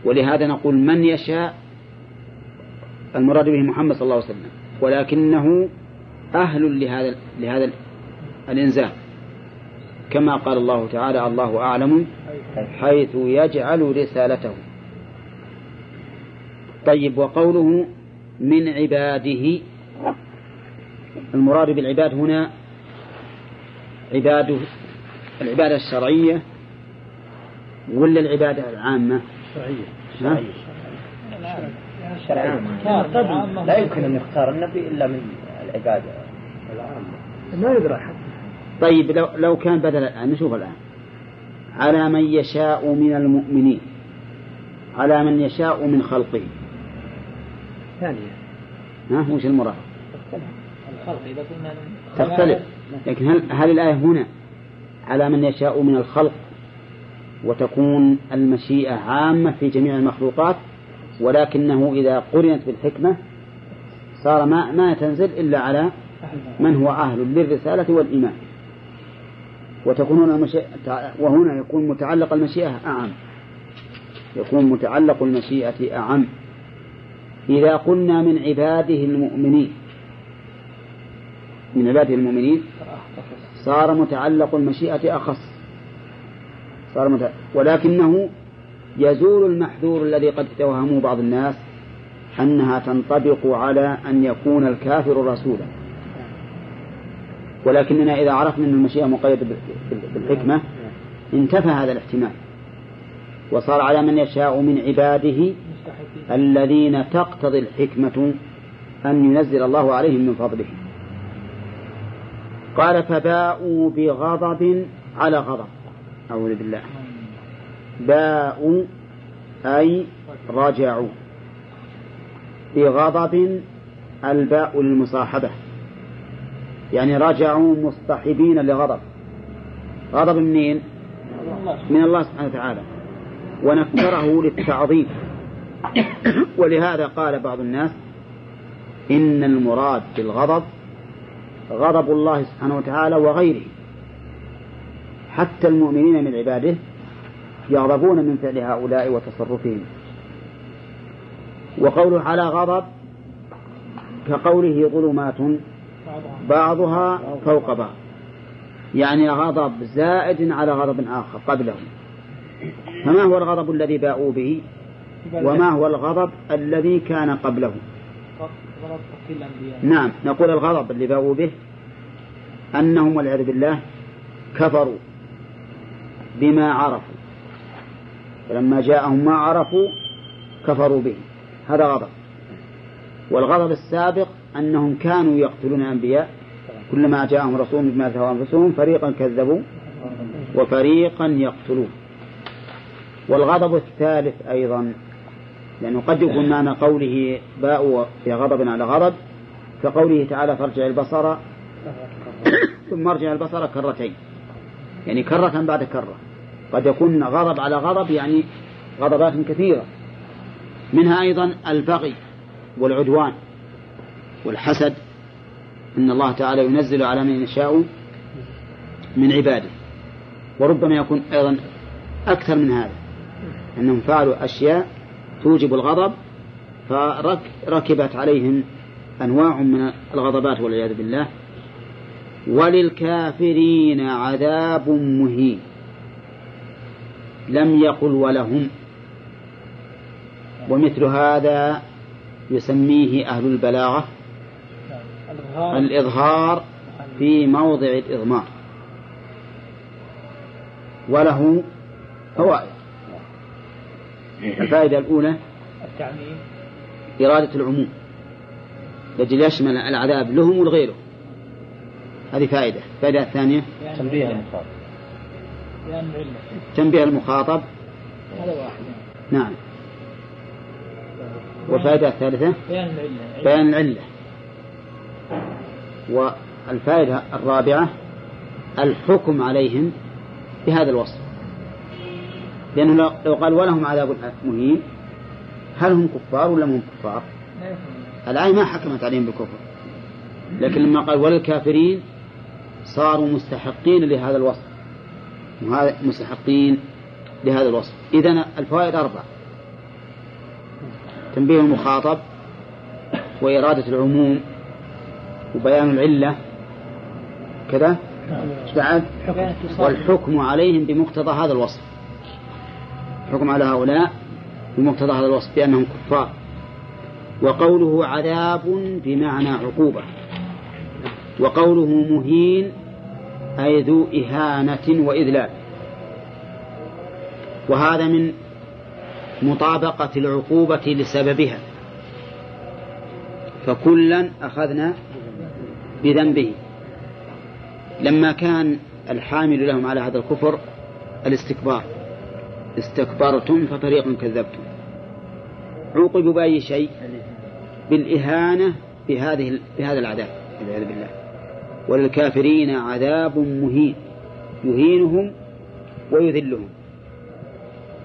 ولهذا نقول من يشاء المراد به محمد صلى الله عليه وسلم. ولكنه أهل لهذا لهذا الإنزال. كما قال الله تعالى الله أعلم حيث يجعل رسالته. طيب وقوله من عباده. المراد بالعباد هنا عباده العبادة الشرعية ولا العبادة العامة؟ شرعية شرعية. لا يمكن أن يختار النبي إلا من العبادة. ما يدرى حد طيب لو, لو كان بدل الآن نشوف الآن. على من يشاء من المؤمنين. على من يشاء من خلقه. ثانية. ها وش المراد؟ الخلق إذا كنا تختلف. لكن هل, هل الآية هنا؟ على من يشاء من الخلق. وتكون المشيئة عامة في جميع المخلوقات. ولكنه إذا قرنت بالحكمة صار ما ما تنزل إلا على من هو أهل للرسالة والإيمان. وتكون هنا وهنا يكون متعلق المشيئة أعم. يكون متعلق المشيئة أعم. إذا قلنا من عباده المؤمنين من عباده المؤمنين صار متعلق المشيئة أخص. صار متعلق ولكنه يزول المحذور الذي قد توهمه بعض الناس أنها تنطبق على أن يكون الكافر رسولا. ولكننا إذا عرفنا أن المشيئة مقيدة بالحكمة انتفى هذا الاحتمال. وصار على من يشاء من عباده الذين تقتضي الحكمة أن ينزل الله عليهم من فضله. قال فباءوا بغضب على غضب. أعوذ بالله. باءوا أي رجعوا بغضب الباء للمصاحبة يعني رجعوا مصطحبين لغضب. غضب منين من الله سبحانه وتعالى. ونكره للتعظيم. ولهذا قال بعض الناس إن المراد بالغضب غضب الله سبحانه وتعالى وغيره. حتى المؤمنين من عباده يغضبون من فعل هؤلاء وتصرفهم. وقوله على غضب كقوله ظلمات بعضها فوق بعض. يعني غضب زائد على غضب آخر قبله. فما هو الغضب الذي باءوا به؟ وما هو الغضب الذي كان قبله؟ نعم نقول الغضب اللي باءوا به أنهم والعياذ بالله كفروا بما عرفوا. فلما جاءهم ما عرفوا كفروا به. هذا غضب. والغضب السابق أنهم كانوا يقتلون الأنبياء. كلما جاءهم رسول بما تهوى أنفسهم فريقا كذبوا وفريقا يقتلون. والغضب الثالث أيضا لأنه قد يكون معنى قوله باء في غضب على غضب كقوله تعالى فارجع البصر ثم ارجع البصر كرتين. يعني كرة بعد كرة. قد يكون غضب على غضب يعني غضبات كثيرة. منها أيضا البغي والعدوان والحسد. إن الله تعالى ينزل على من يشاء من عباده. وربما يكون أيضا أكثر من هذا. أنهم فعلوا أشياء توجب الغضب فركبت عليهم أنواع من الغضبات والعياذ بالله. وللكافرين عذاب مهين. لم يقل ولهم. ومثل هذا يسميه أهل البلاغة الإظهار. في موضع الإضمار. وله فوائد. الفائدة الأولى التعميم. إرادة العموم. لأجل يشمل العذاب لهم ولغيرهم. هذه فائدة. الفائدة الثانية تنبيه المخاطب بيان العلة تنبيه المخاطب؟ هذا واحد. نعم. والفائدة الثالثة؟ بيان العلة. بيان العلة. والفائدة الرابعة الحكم عليهم بهذا الوصف. لأنه لو- قال ولهم عذاب مهين هل هم كفار ولا هم كفار. الآية ما حكمت عليهم بالكفر. لكن لما قال وللكافرين صاروا مستحقين لهذا الوصف. مستحقين لهذا الوصف. إذن الفوائد أربع تنبيه المخاطب وإرادة العموم وبيان العلة. كذا؟ بعد؟ والحكم عليهم بمقتضى هذا الوصف. الحكم على هؤلاء بمقتضى هذا الوصف بأنهم كفار. وقوله عذاب بمعنى عقوبة. وقوله مهين أي ذو إهانة وإذلال. وهذا من مطابقة العقوبة لسببها. فكلا أخذنا بذنبه. لما كان الحامل لهم على هذا الكفر الاستكبار. استكبرتم ففريقا كذبتم. عوقبوا بأي شيء؟ بالإهانة بهذه بهذا العذاب. والعياذ بالله. وللكافرين عذاب مهين يهينهم ويذلهم.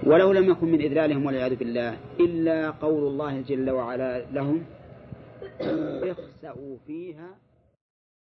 ولو لم يكن من إذلالهم والعياذ بالله إلا قول الله جل وعلا لهم اخسأوا فيها